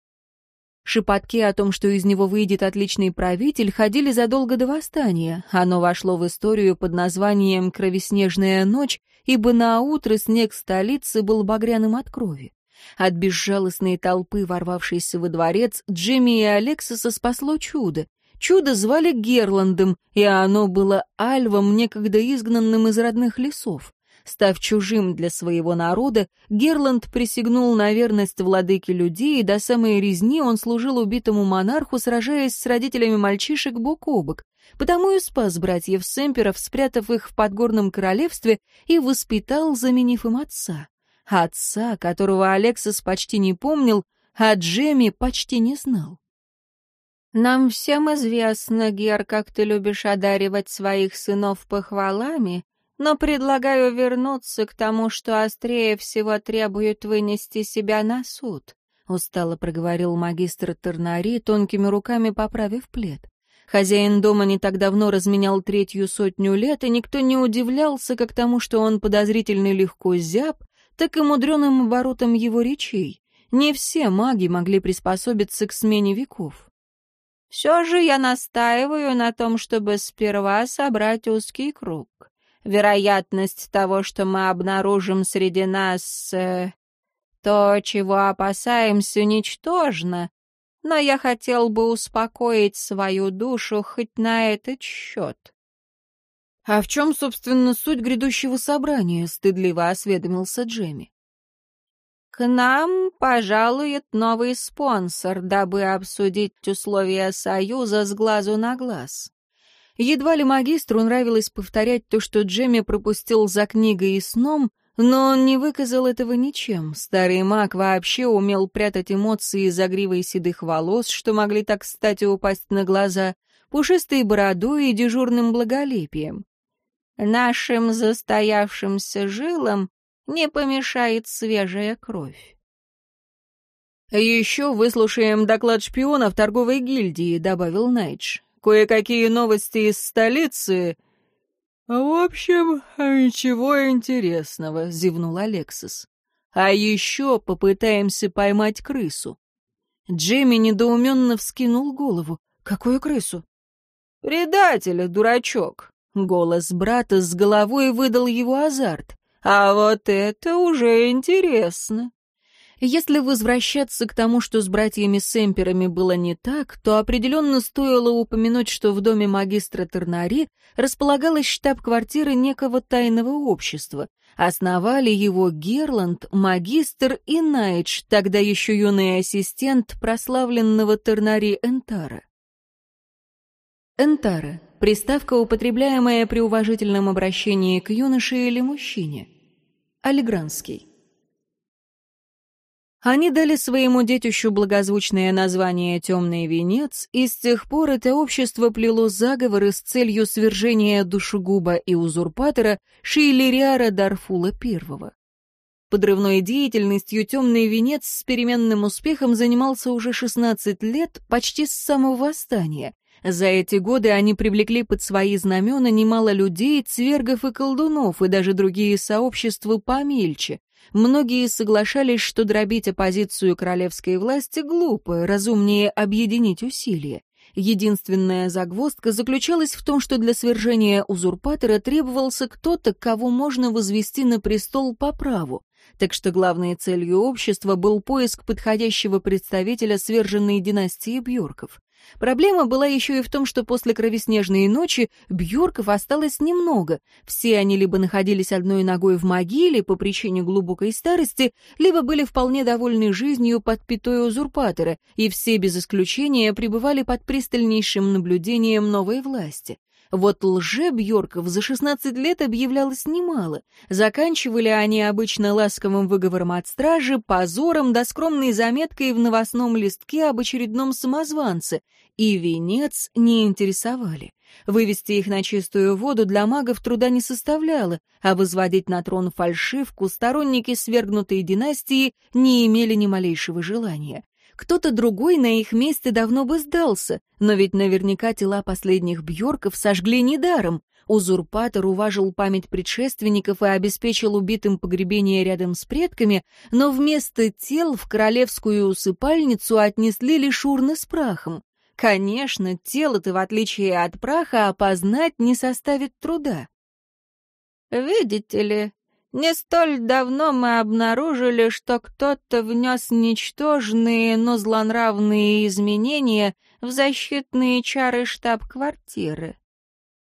Speaker 1: Шепотки о том, что из него выйдет отличный правитель, ходили задолго до восстания. Оно вошло в историю под названием «Кровеснежная ночь», ибо на утро снег столицы был багряным от крови. От безжалостной толпы, ворвавшейся во дворец, Джимми и Алексиса спасло чудо. Чудо звали Герландом, и оно было альвом, некогда изгнанным из родных лесов. Став чужим для своего народа, Герланд присягнул на верность владыке людей, и до самой резни он служил убитому монарху, сражаясь с родителями мальчишек бок о бок. Потому и спас братьев Семперов, спрятав их в подгорном королевстве, и воспитал, заменив им отца. Отца, которого Алексис почти не помнил, а Джемми почти не знал.
Speaker 2: «Нам всем известно, Гер, как ты любишь одаривать своих сынов похвалами, но предлагаю вернуться к тому, что острее всего требует вынести себя на суд», — устало проговорил магистр Тернари, тонкими руками поправив плед. Хозяин дома не так давно разменял третью сотню лет, и никто не удивлялся как тому, что он подозрительно легко зяб, так и мудреным оборотом его речей. Не все маги могли приспособиться к смене веков. «Все же я настаиваю на том, чтобы сперва собрать узкий круг вероятность того, что мы обнаружим среди нас... Э, то, чего опасаемся, ничтожно, но я хотел бы успокоить свою душу хоть на этот счет.
Speaker 1: — А в чем, собственно, суть грядущего собрания? — стыдливо осведомился Джемми.
Speaker 2: — К нам пожалует новый спонсор, дабы обсудить условия союза с глазу на глаз.
Speaker 1: Едва ли магистру нравилось повторять то, что Джемми пропустил за книгой и сном, но он не выказал этого ничем. Старый маг вообще умел прятать эмоции за гривой седых волос, что могли так кстати упасть на глаза, пушистой бородой и дежурным благолепием.
Speaker 2: Нашим застоявшимся жилам не помешает свежая кровь.
Speaker 1: «Еще выслушаем доклад шпионов торговой гильдии», — добавил Найдж кое-какие новости из столицы. А, в общем, ничего интересного, зевнул Алексис. А еще попытаемся поймать крысу. Джимми недоуменно вскинул голову. Какую крысу? Предателя, дурачок. Голос брата с головой выдал его азарт. А вот это уже интересно. Если возвращаться к тому, что с братьями Семперами было не так, то определенно стоило упомянуть, что в доме магистра Тернари располагалась штаб-квартира некого тайного общества. Основали его Герланд, магистр и Найдж, тогда еще юный ассистент прославленного Тернари Энтара. Энтара – приставка, употребляемая при уважительном обращении к юноше или мужчине. Алигранский. Они дали своему детищу благозвучное название «Темный венец», и с тех пор это общество плело заговоры с целью свержения душегуба и узурпатора Шейлериара Дарфула I. Подрывной деятельностью «Темный венец» с переменным успехом занимался уже 16 лет, почти с самого восстания. За эти годы они привлекли под свои знамена немало людей, цвергов и колдунов, и даже другие сообщества помельче, Многие соглашались, что дробить оппозицию королевской власти глупо, разумнее объединить усилия. Единственная загвоздка заключалась в том, что для свержения узурпатора требовался кто-то, кого можно возвести на престол по праву. Так что главной целью общества был поиск подходящего представителя сверженной династии Бьорков. Проблема была еще и в том, что после кровеснежной ночи Бьюрков осталось немного. Все они либо находились одной ногой в могиле по причине глубокой старости, либо были вполне довольны жизнью под пятой узурпатора, и все без исключения пребывали под пристальнейшим наблюдением новой власти. Вот лже-бьорков за 16 лет объявлялось немало. Заканчивали они обычно ласковым выговором от стражи, позором да скромной заметкой в новостном листке об очередном самозванце, и венец не интересовали. Вывести их на чистую воду для магов труда не составляло, а возводить на трон фальшивку сторонники свергнутой династии не имели ни малейшего желания. Кто-то другой на их месте давно бы сдался, но ведь наверняка тела последних Бьорков сожгли недаром. Узурпатор уважил память предшественников и обеспечил убитым погребение рядом с предками, но вместо тел в королевскую усыпальницу отнесли лишь урны с прахом. Конечно, тело-то, в отличие от праха, опознать не составит труда.
Speaker 2: «Видите ли, не столь давно мы обнаружили, что кто-то внес ничтожные, но злонравные изменения в защитные чары штаб-квартиры.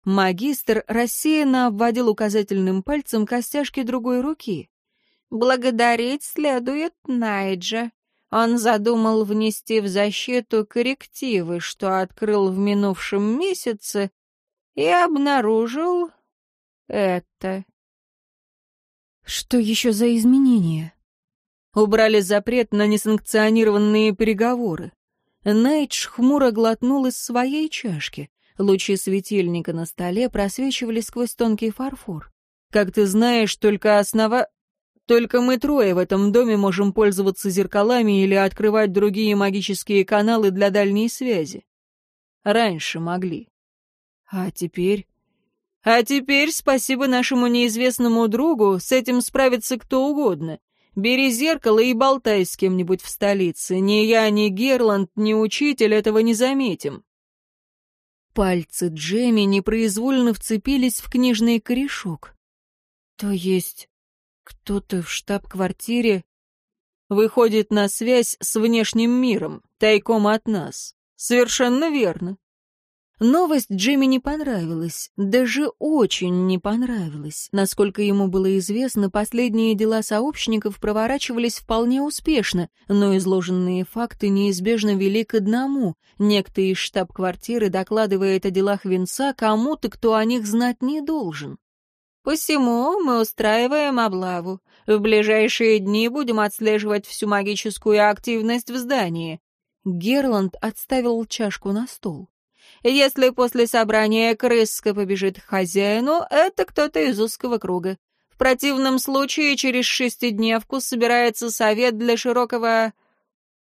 Speaker 1: Магистр рассеянно обводил указательным пальцем костяшки другой руки.
Speaker 2: «Благодарить следует Найджа. Он задумал внести в защиту коррективы, что открыл в минувшем месяце, и обнаружил это».
Speaker 1: Что еще за изменения? Убрали запрет на несанкционированные переговоры. Найдж хмуро глотнул из своей чашки. Лучи светильника на столе просвечивали сквозь тонкий фарфор. Как ты знаешь, только основа... Только мы трое в этом доме можем пользоваться зеркалами или открывать другие магические каналы для дальней связи. Раньше могли. А теперь а теперь, спасибо нашему неизвестному другу, с этим справится кто угодно. Бери зеркало и болтай с кем-нибудь в столице. Ни я, ни Герланд, ни учитель этого не заметим. Пальцы Джемми непроизвольно вцепились в книжный корешок. То есть кто-то в штаб-квартире выходит на связь с внешним миром, тайком от нас. Совершенно верно. Новость Джимми не понравилась, даже очень не понравилась. Насколько ему было известно, последние дела сообщников проворачивались вполне успешно, но изложенные факты неизбежно вели к одному. Некто из штаб-квартиры докладывает о делах Винца кому-то, кто о них знать не должен.
Speaker 2: «Посему мы устраиваем облаву. В ближайшие дни будем отслеживать всю магическую активность в здании».
Speaker 1: Герланд отставил чашку на стол.
Speaker 2: Если после собрания крыска побежит к хозяину, это кто-то из узкого круга. В противном случае через шестидневку собирается совет для широкого...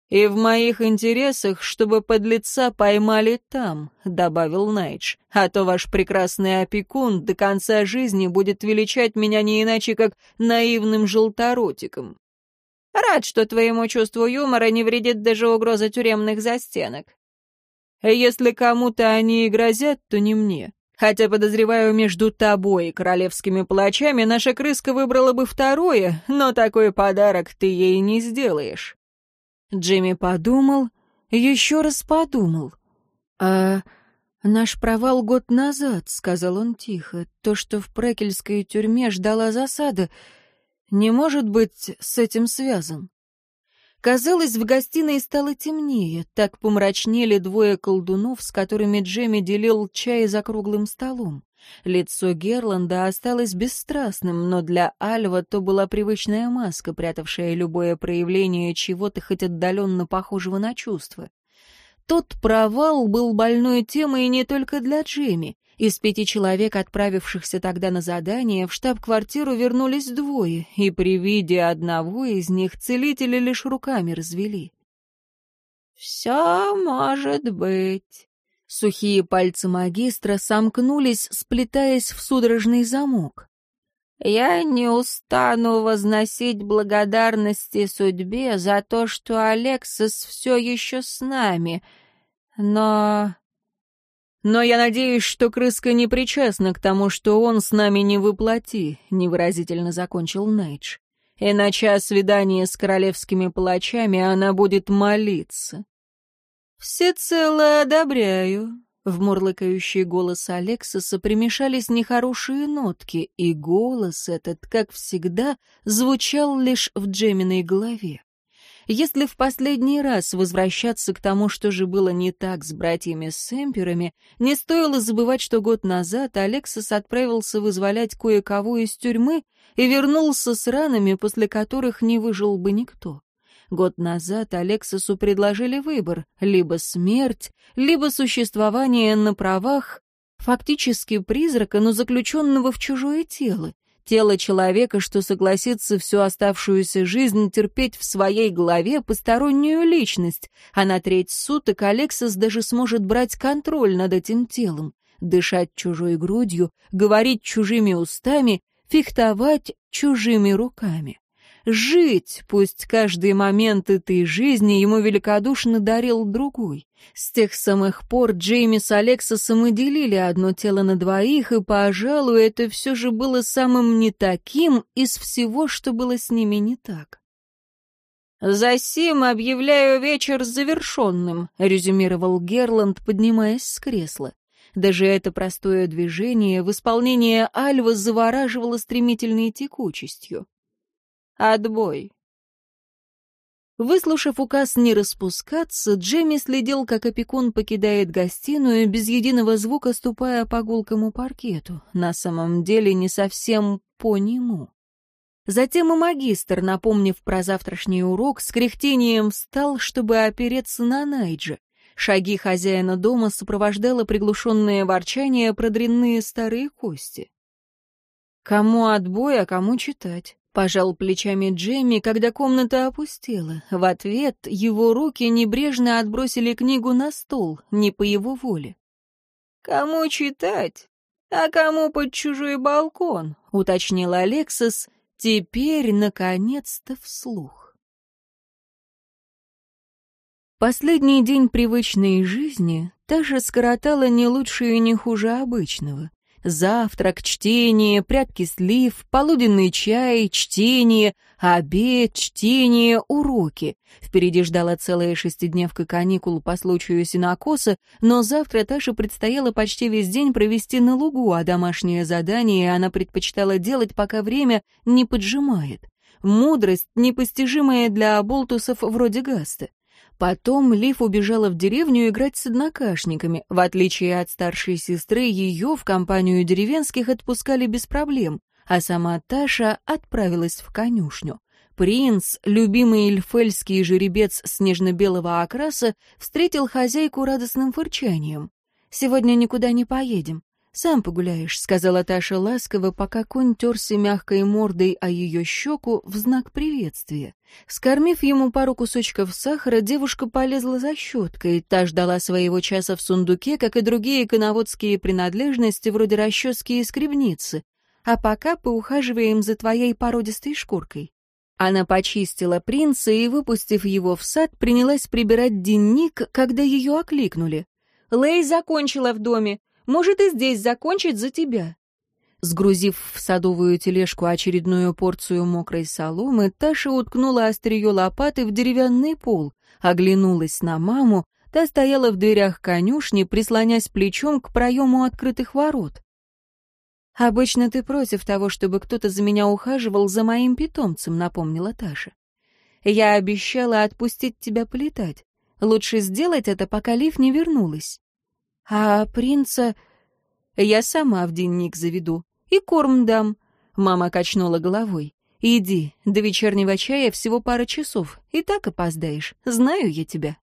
Speaker 1: «И в моих интересах, чтобы подлеца поймали там», — добавил Найдж, «а то ваш прекрасный опекун до конца жизни будет величать меня не иначе, как наивным желторотиком».
Speaker 2: «Рад, что твоему чувству юмора не вредит даже угроза тюремных застенок.
Speaker 1: А если кому-то они и грозят, то не мне. Хотя, подозреваю, между тобой и королевскими палачами наша крыска выбрала бы второе, но такой подарок ты ей не сделаешь». Джимми подумал, еще раз подумал. «А наш провал год назад», — сказал он тихо, — «то, что в Прекельской тюрьме ждала засада, не может быть с этим связан». Казалось, в гостиной стало темнее, так помрачнели двое колдунов, с которыми Джемми делил чай за круглым столом. Лицо Герланда осталось бесстрастным, но для Альва то была привычная маска, прятавшая любое проявление чего-то хоть отдаленно похожего на чувства. Тот провал был больной темой не только для Джимми. Из пяти человек, отправившихся тогда на задание, в штаб-квартиру вернулись двое, и при виде одного из них целители лишь руками развели.
Speaker 2: «Все может быть».
Speaker 1: Сухие пальцы магистра сомкнулись, сплетаясь в судорожный замок.
Speaker 2: «Я не устану возносить благодарности судьбе за то, что Алексис все еще с нами, но
Speaker 1: но я надеюсь, что крыска не причастна к тому, что он с нами не воплоти», — невыразительно закончил Найдж. «Иначе о свидании с королевскими палачами она будет молиться». «Всецело одобряю», — в мурлыкающий голос Алексоса примешались нехорошие нотки, и голос этот, как всегда, звучал лишь в Джеминой голове. Если в последний раз возвращаться к тому, что же было не так с братьями Сэмперами, не стоило забывать, что год назад Алексис отправился вызволять кое-кого из тюрьмы и вернулся с ранами, после которых не выжил бы никто. Год назад Алексису предложили выбор — либо смерть, либо существование на правах фактически призрака, но заключенного в чужое тело, Тело человека, что согласится всю оставшуюся жизнь терпеть в своей голове постороннюю личность, а на треть суток Алексис даже сможет брать контроль над этим телом, дышать чужой грудью, говорить чужими устами, фехтовать чужими руками жить, пусть каждый момент этой жизни ему великодушно дарил другой. С тех самых пор Джейми с Алексосом и делили одно тело на двоих, и, пожалуй, это все же было самым не таким из всего, что было с ними не так.
Speaker 2: «Засим объявляю вечер завершенным», — резюмировал Герланд, поднимаясь с кресла.
Speaker 1: Даже это простое движение в исполнении Альва завораживало стремительной текучестью. Отбой. Выслушав указ не распускаться, Джемми следил, как опекун покидает гостиную, без единого звука ступая по гулкому паркету, на самом деле не совсем по нему. Затем и магистр, напомнив про завтрашний урок, с кряхтением встал, чтобы опереться на Найджа. Шаги хозяина дома сопровождало приглушенное ворчание про старые кости. Кому отбой, а кому читать? Пожал плечами Джейми, когда комната опустела. В ответ его руки небрежно отбросили книгу на стол, не по его воле. «Кому читать? А кому под чужой балкон?» — уточнил Алексис. «Теперь, наконец-то, вслух». Последний день привычной жизни та же скоротала не лучше и не хуже обычного. Завтрак, чтение, прятки слив, полуденный чай, чтение, обед, чтение, уроки. Впереди ждала целая шестидневка каникул по случаю синокоса, но завтра Таше предстояло почти весь день провести на лугу, а домашнее задание она предпочитала делать, пока время не поджимает. Мудрость, непостижимая для оболтусов вроде Гаста. Потом Лив убежала в деревню играть с однокашниками. В отличие от старшей сестры, ее в компанию деревенских отпускали без проблем, а сама Таша отправилась в конюшню. Принц, любимый эльфельский жеребец снежно-белого окраса, встретил хозяйку радостным фырчанием. «Сегодня никуда не поедем. «Сам погуляешь», — сказала Таша ласково, пока конь терся мягкой мордой о ее щеку в знак приветствия. Скормив ему пару кусочков сахара, девушка полезла за щеткой. Та ждала своего часа в сундуке, как и другие коноводские принадлежности, вроде расчески и скребницы. «А пока поухаживаем за твоей породистой шкуркой». Она почистила принца и, выпустив его в сад, принялась прибирать денник, когда ее окликнули. «Лэй закончила в доме. Может, и здесь закончить за тебя». Сгрузив в садовую тележку очередную порцию мокрой соломы, Таша уткнула острие лопаты в деревянный пол, оглянулась на маму, та стояла в дверях конюшни, прислонясь плечом к проему открытых ворот. «Обычно ты против того, чтобы кто-то за меня ухаживал за моим питомцем», — напомнила Таша. «Я обещала отпустить тебя полетать. Лучше сделать это, пока Лив не вернулась». А принца... Я сама в денник заведу и корм дам. Мама качнула головой. Иди, до вечернего чая всего пара часов, и так опоздаешь, знаю я тебя.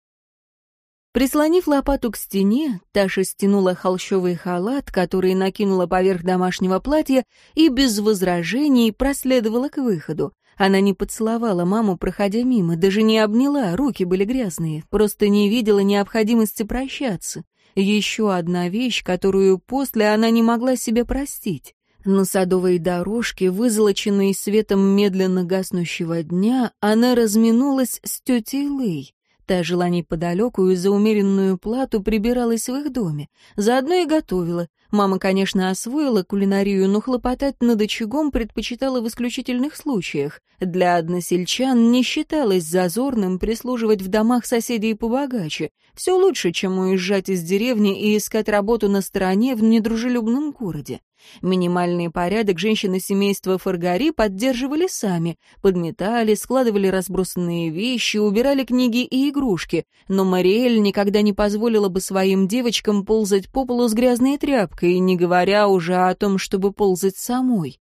Speaker 1: Прислонив лопату к стене, Таша стянула холщовый халат, который накинула поверх домашнего платья, и без возражений проследовала к выходу. Она не поцеловала маму, проходя мимо, даже не обняла, руки были грязные, просто не видела необходимости прощаться. Еще одна вещь, которую после она не могла себе простить. На садовой дорожке, вызолоченной светом медленно гаснущего дня, она разминулась с тетей Лей. Та жила неподалеку и за умеренную плату прибиралась в их доме. Заодно и готовила. Мама, конечно, освоила кулинарию, но хлопотать над очагом предпочитала в исключительных случаях. Для односельчан не считалось зазорным прислуживать в домах соседей побогаче. Все лучше, чем уезжать из деревни и искать работу на стороне в недружелюбном городе. Минимальный порядок женщины семейства Фаргари поддерживали сами, подметали, складывали разбросанные вещи, убирали книги и игрушки, но Мариэль никогда не позволила бы своим девочкам ползать по полу с грязной тряпкой, не говоря уже о том, чтобы ползать самой.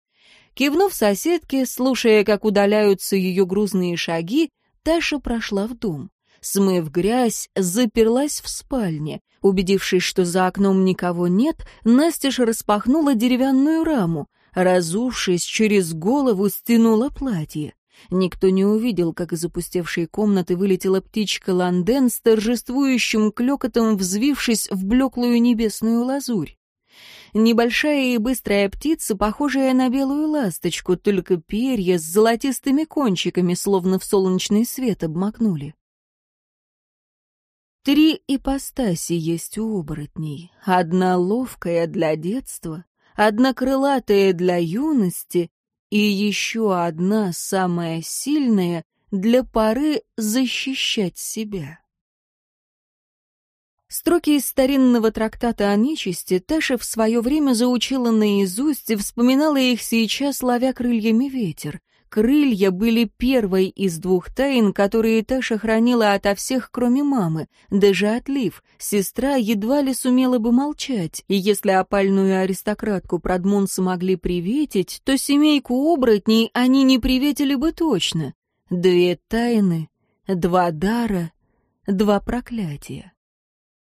Speaker 1: Кивнув соседке, слушая, как удаляются ее грузные шаги, Таша прошла в дом смыв грязь, заперлась в спальне. Убедившись, что за окном никого нет, Настеж распахнула деревянную раму. Разувшись, через голову стянула платье. Никто не увидел, как из опустевшей комнаты вылетела птичка Ланден с торжествующим клёкотом, взвившись в блеклую небесную лазурь. Небольшая и быстрая птица, похожая на белую ласточку, только перья с золотистыми кончиками, словно в солнечный свет обмакнули. Три ипостаси есть у оборотней. Одна ловкая для детства, одна крылатая для юности и еще одна самая сильная для поры защищать себя. Строки из старинного трактата о нечисти Таша в свое время заучила наизусть и вспоминала их сейчас, ловя крыльями ветер. Крылья были первой из двух тайн, которые Таша хранила ото всех, кроме мамы, даже от Лив. Сестра едва ли сумела бы молчать, и если опальную аристократку Продмунцы могли приветить, то семейку оборотней они не приветили бы точно. Две тайны, два дара, два проклятия.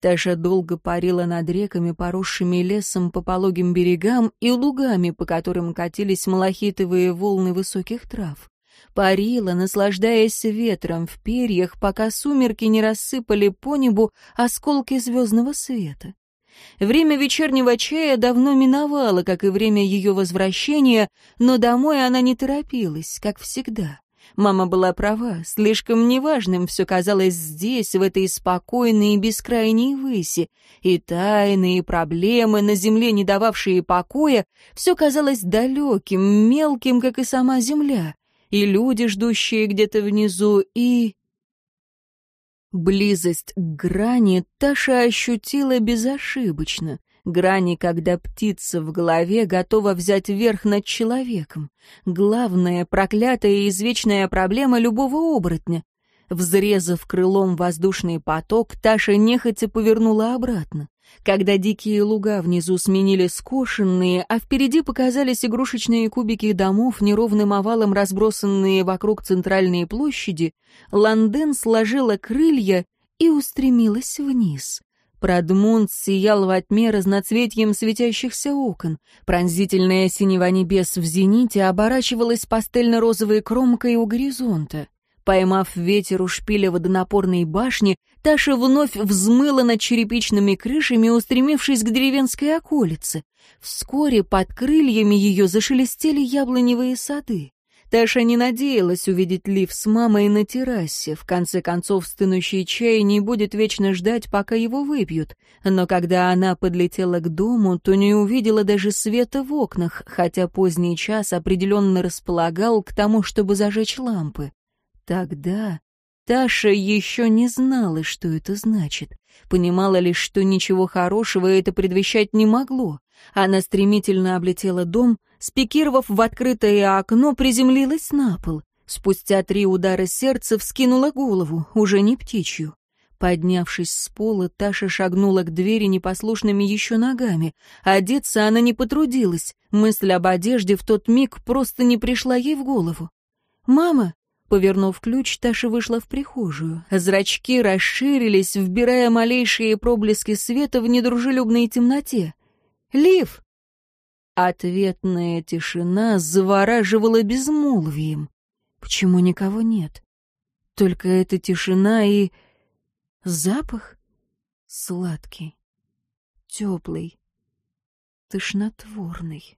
Speaker 1: Таша долго парила над реками, поросшими лесом по пологим берегам и лугами, по которым катились малахитовые волны высоких трав. Парила, наслаждаясь ветром в перьях, пока сумерки не рассыпали по небу осколки звездного света. Время вечернего чая давно миновало, как и время ее возвращения, но домой она не торопилась, как всегда. Мама была права, слишком неважным все казалось здесь, в этой спокойной и бескрайней выси, и тайны, и проблемы, на земле не дававшие покоя, все казалось далеким, мелким, как и сама земля, и люди, ждущие где-то внизу, и... Близость к грани Таша ощутила безошибочно — Грани, когда птица в голове готова взять верх над человеком. Главная, проклятая и извечная проблема любого оборотня. Взрезав крылом воздушный поток, Таша нехотя повернула обратно. Когда дикие луга внизу сменили скошенные, а впереди показались игрушечные кубики домов, неровным овалом разбросанные вокруг центральной площади, Лонден сложила крылья и устремилась вниз. Продмунд сиял во тьме разноцветьем светящихся окон. Пронзительное синева небес в зените оборачивалось пастельно-розовой кромкой у горизонта. Поймав ветер у шпиля водонапорной башни, Таша вновь взмыла над черепичными крышами, устремившись к деревенской околице. Вскоре под крыльями ее зашелестели яблоневые сады. Тэша не надеялась увидеть Лив с мамой на террасе. В конце концов, стынущий чай не будет вечно ждать, пока его выпьют. Но когда она подлетела к дому, то не увидела даже света в окнах, хотя поздний час определенно располагал к тому, чтобы зажечь лампы. Тогда Таша еще не знала, что это значит. Понимала лишь, что ничего хорошего это предвещать не могло. Она стремительно облетела дом, спикировав в открытое окно, приземлилась на пол. Спустя три удара сердца вскинула голову, уже не птичью. Поднявшись с пола, Таша шагнула к двери непослушными еще ногами. Одеться она не потрудилась. Мысль об одежде в тот миг просто не пришла ей в голову. «Мама!» Повернув ключ, Таша вышла в прихожую. Зрачки расширились, вбирая малейшие проблески света в недружелюбной темноте. Лив!» Ответная тишина завораживала безмолвием. Почему никого нет? Только эта тишина и... Запах сладкий, теплый, тошнотворный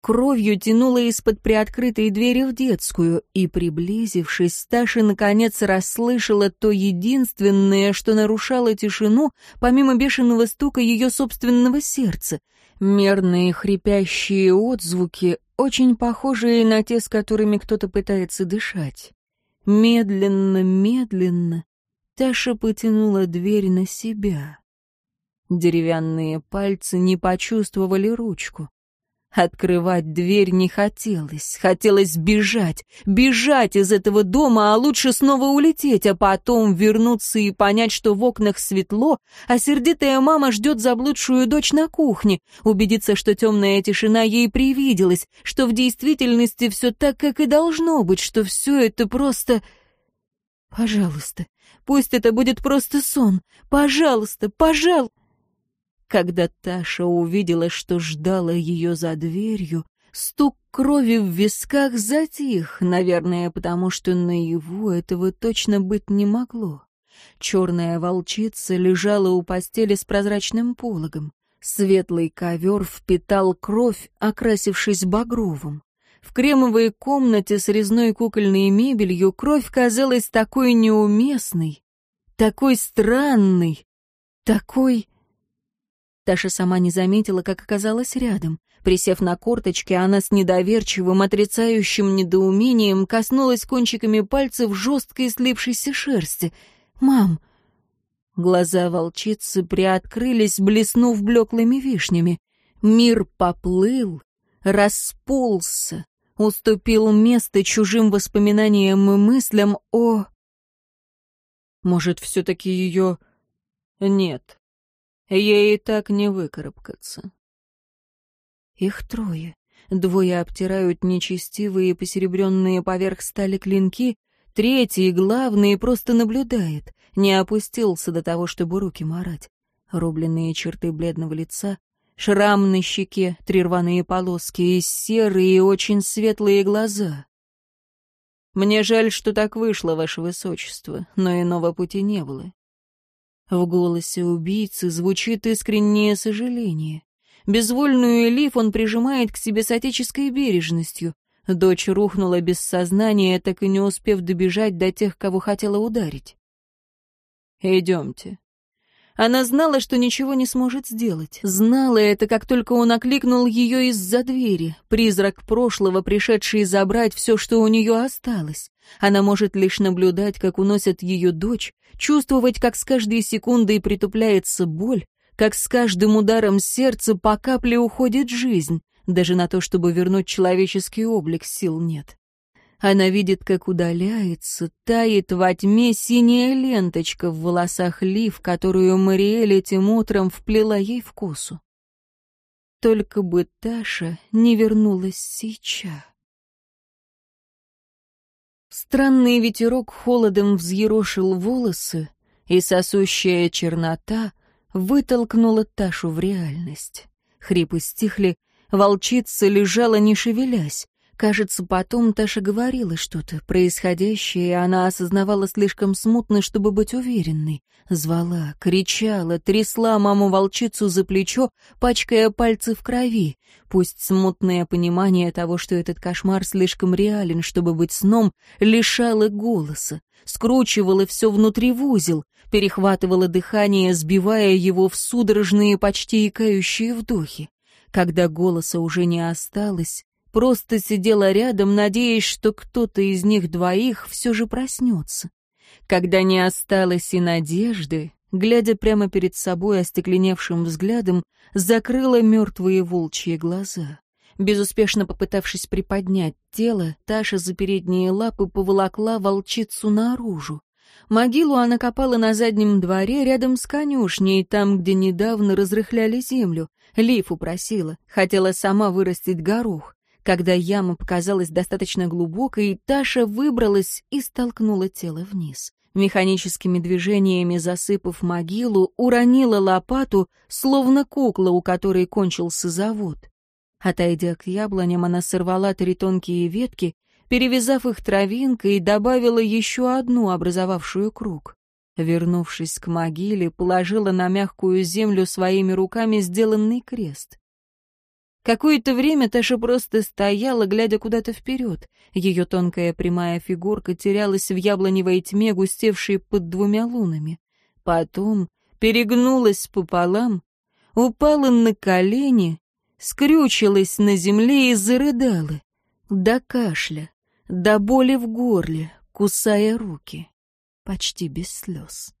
Speaker 1: кровью тянула из-под приоткрытой двери в детскую, и, приблизившись, Таша наконец расслышала то единственное, что нарушало тишину, помимо бешеного стука ее собственного сердца. Мерные хрипящие отзвуки, очень похожие на те, с которыми кто-то пытается дышать. Медленно, медленно Таша потянула дверь на себя. Деревянные пальцы не почувствовали ручку. Открывать дверь не хотелось. Хотелось бежать. Бежать из этого дома, а лучше снова улететь, а потом вернуться и понять, что в окнах светло, а сердитая мама ждет заблудшую дочь на кухне, убедиться, что темная тишина ей привиделась, что в действительности все так, как и должно быть, что все это просто... Пожалуйста, пусть это будет просто сон. Пожалуйста, пожалуйста. Когда Таша увидела, что ждала ее за дверью, стук крови в висках затих, наверное, потому что наяву этого точно быть не могло. Черная волчица лежала у постели с прозрачным пологом. Светлый ковер впитал кровь, окрасившись багровым. В кремовой комнате с резной кукольной мебелью кровь казалась такой неуместной, такой странной, такой Таша сама не заметила, как оказалась рядом. Присев на корточки, она с недоверчивым, отрицающим недоумением коснулась кончиками пальцев жесткой слипшейся шерсти. «Мам!» Глаза волчицы приоткрылись, блеснув блеклыми вишнями. Мир поплыл, расползся, уступил место чужим воспоминаниям и мыслям о... Может, все-таки ее... Нет, Ей и так не выкарабкаться. Их трое. Двое обтирают нечестивые посеребренные поверх стали клинки, третий, главный, просто наблюдает, не опустился до того, чтобы руки марать. Рубленные черты бледного лица, шрам на щеке, три рваные полоски и серые, очень светлые глаза. «Мне жаль, что так вышло, ваше высочество, но иного пути не было. В голосе убийцы звучит искреннее сожаление. Безвольную Элиф он прижимает к себе с отеческой бережностью. Дочь рухнула без сознания, так и не успев добежать до тех, кого хотела ударить. «Идемте», она знала, что ничего не сможет сделать. Знала это, как только он окликнул ее из-за двери. Призрак прошлого, пришедший забрать все, что у нее осталось. Она может лишь наблюдать, как уносят ее дочь, чувствовать, как с каждой секундой притупляется боль, как с каждым ударом сердца по капле уходит жизнь. Даже на то, чтобы вернуть человеческий облик, сил нет. Она видит, как удаляется, тает во тьме синяя ленточка в волосах Лив, которую Мариэль этим утром вплела ей в косу. Только бы Таша не вернулась сейчас. Странный ветерок холодом взъерошил волосы, и сосущая чернота вытолкнула Ташу в реальность. Хрипы стихли, волчица лежала, не шевелясь. Кажется, потом Таша говорила что-то. Происходящее она осознавала слишком смутно, чтобы быть уверенной. Звала, кричала, трясла маму-волчицу за плечо, пачкая пальцы в крови. Пусть смутное понимание того, что этот кошмар слишком реален, чтобы быть сном, лишало голоса, скручивало все внутри в узел, перехватывало дыхание, сбивая его в судорожные, почти икающие вдохи. Когда голоса уже не осталось, просто сидела рядом, надеясь, что кто-то из них двоих все же проснется. Когда не осталось и надежды, глядя прямо перед собой остекленевшим взглядом, закрыла мертвые волчьи глаза. Безуспешно попытавшись приподнять тело, Таша за передние лапы поволокла волчицу наружу. Могилу она копала на заднем дворе рядом с конюшней, там, где недавно разрыхляли землю. Лифу просила, хотела сама вырастить горох. Когда яма показалась достаточно глубокой, Таша выбралась и столкнула тело вниз. Механическими движениями засыпав могилу, уронила лопату, словно кукла, у которой кончился завод. Отойдя к яблоням, она сорвала три тонкие ветки, перевязав их травинкой, добавила еще одну, образовавшую круг. Вернувшись к могиле, положила на мягкую землю своими руками сделанный крест. Какое-то время Таша просто стояла, глядя куда-то вперед. Ее тонкая прямая фигурка терялась в яблоневой тьме, густевшей под двумя лунами. Потом перегнулась пополам, упала на колени, скрючилась на земле и зарыдала. До кашля, до боли в горле, кусая руки, почти без слез.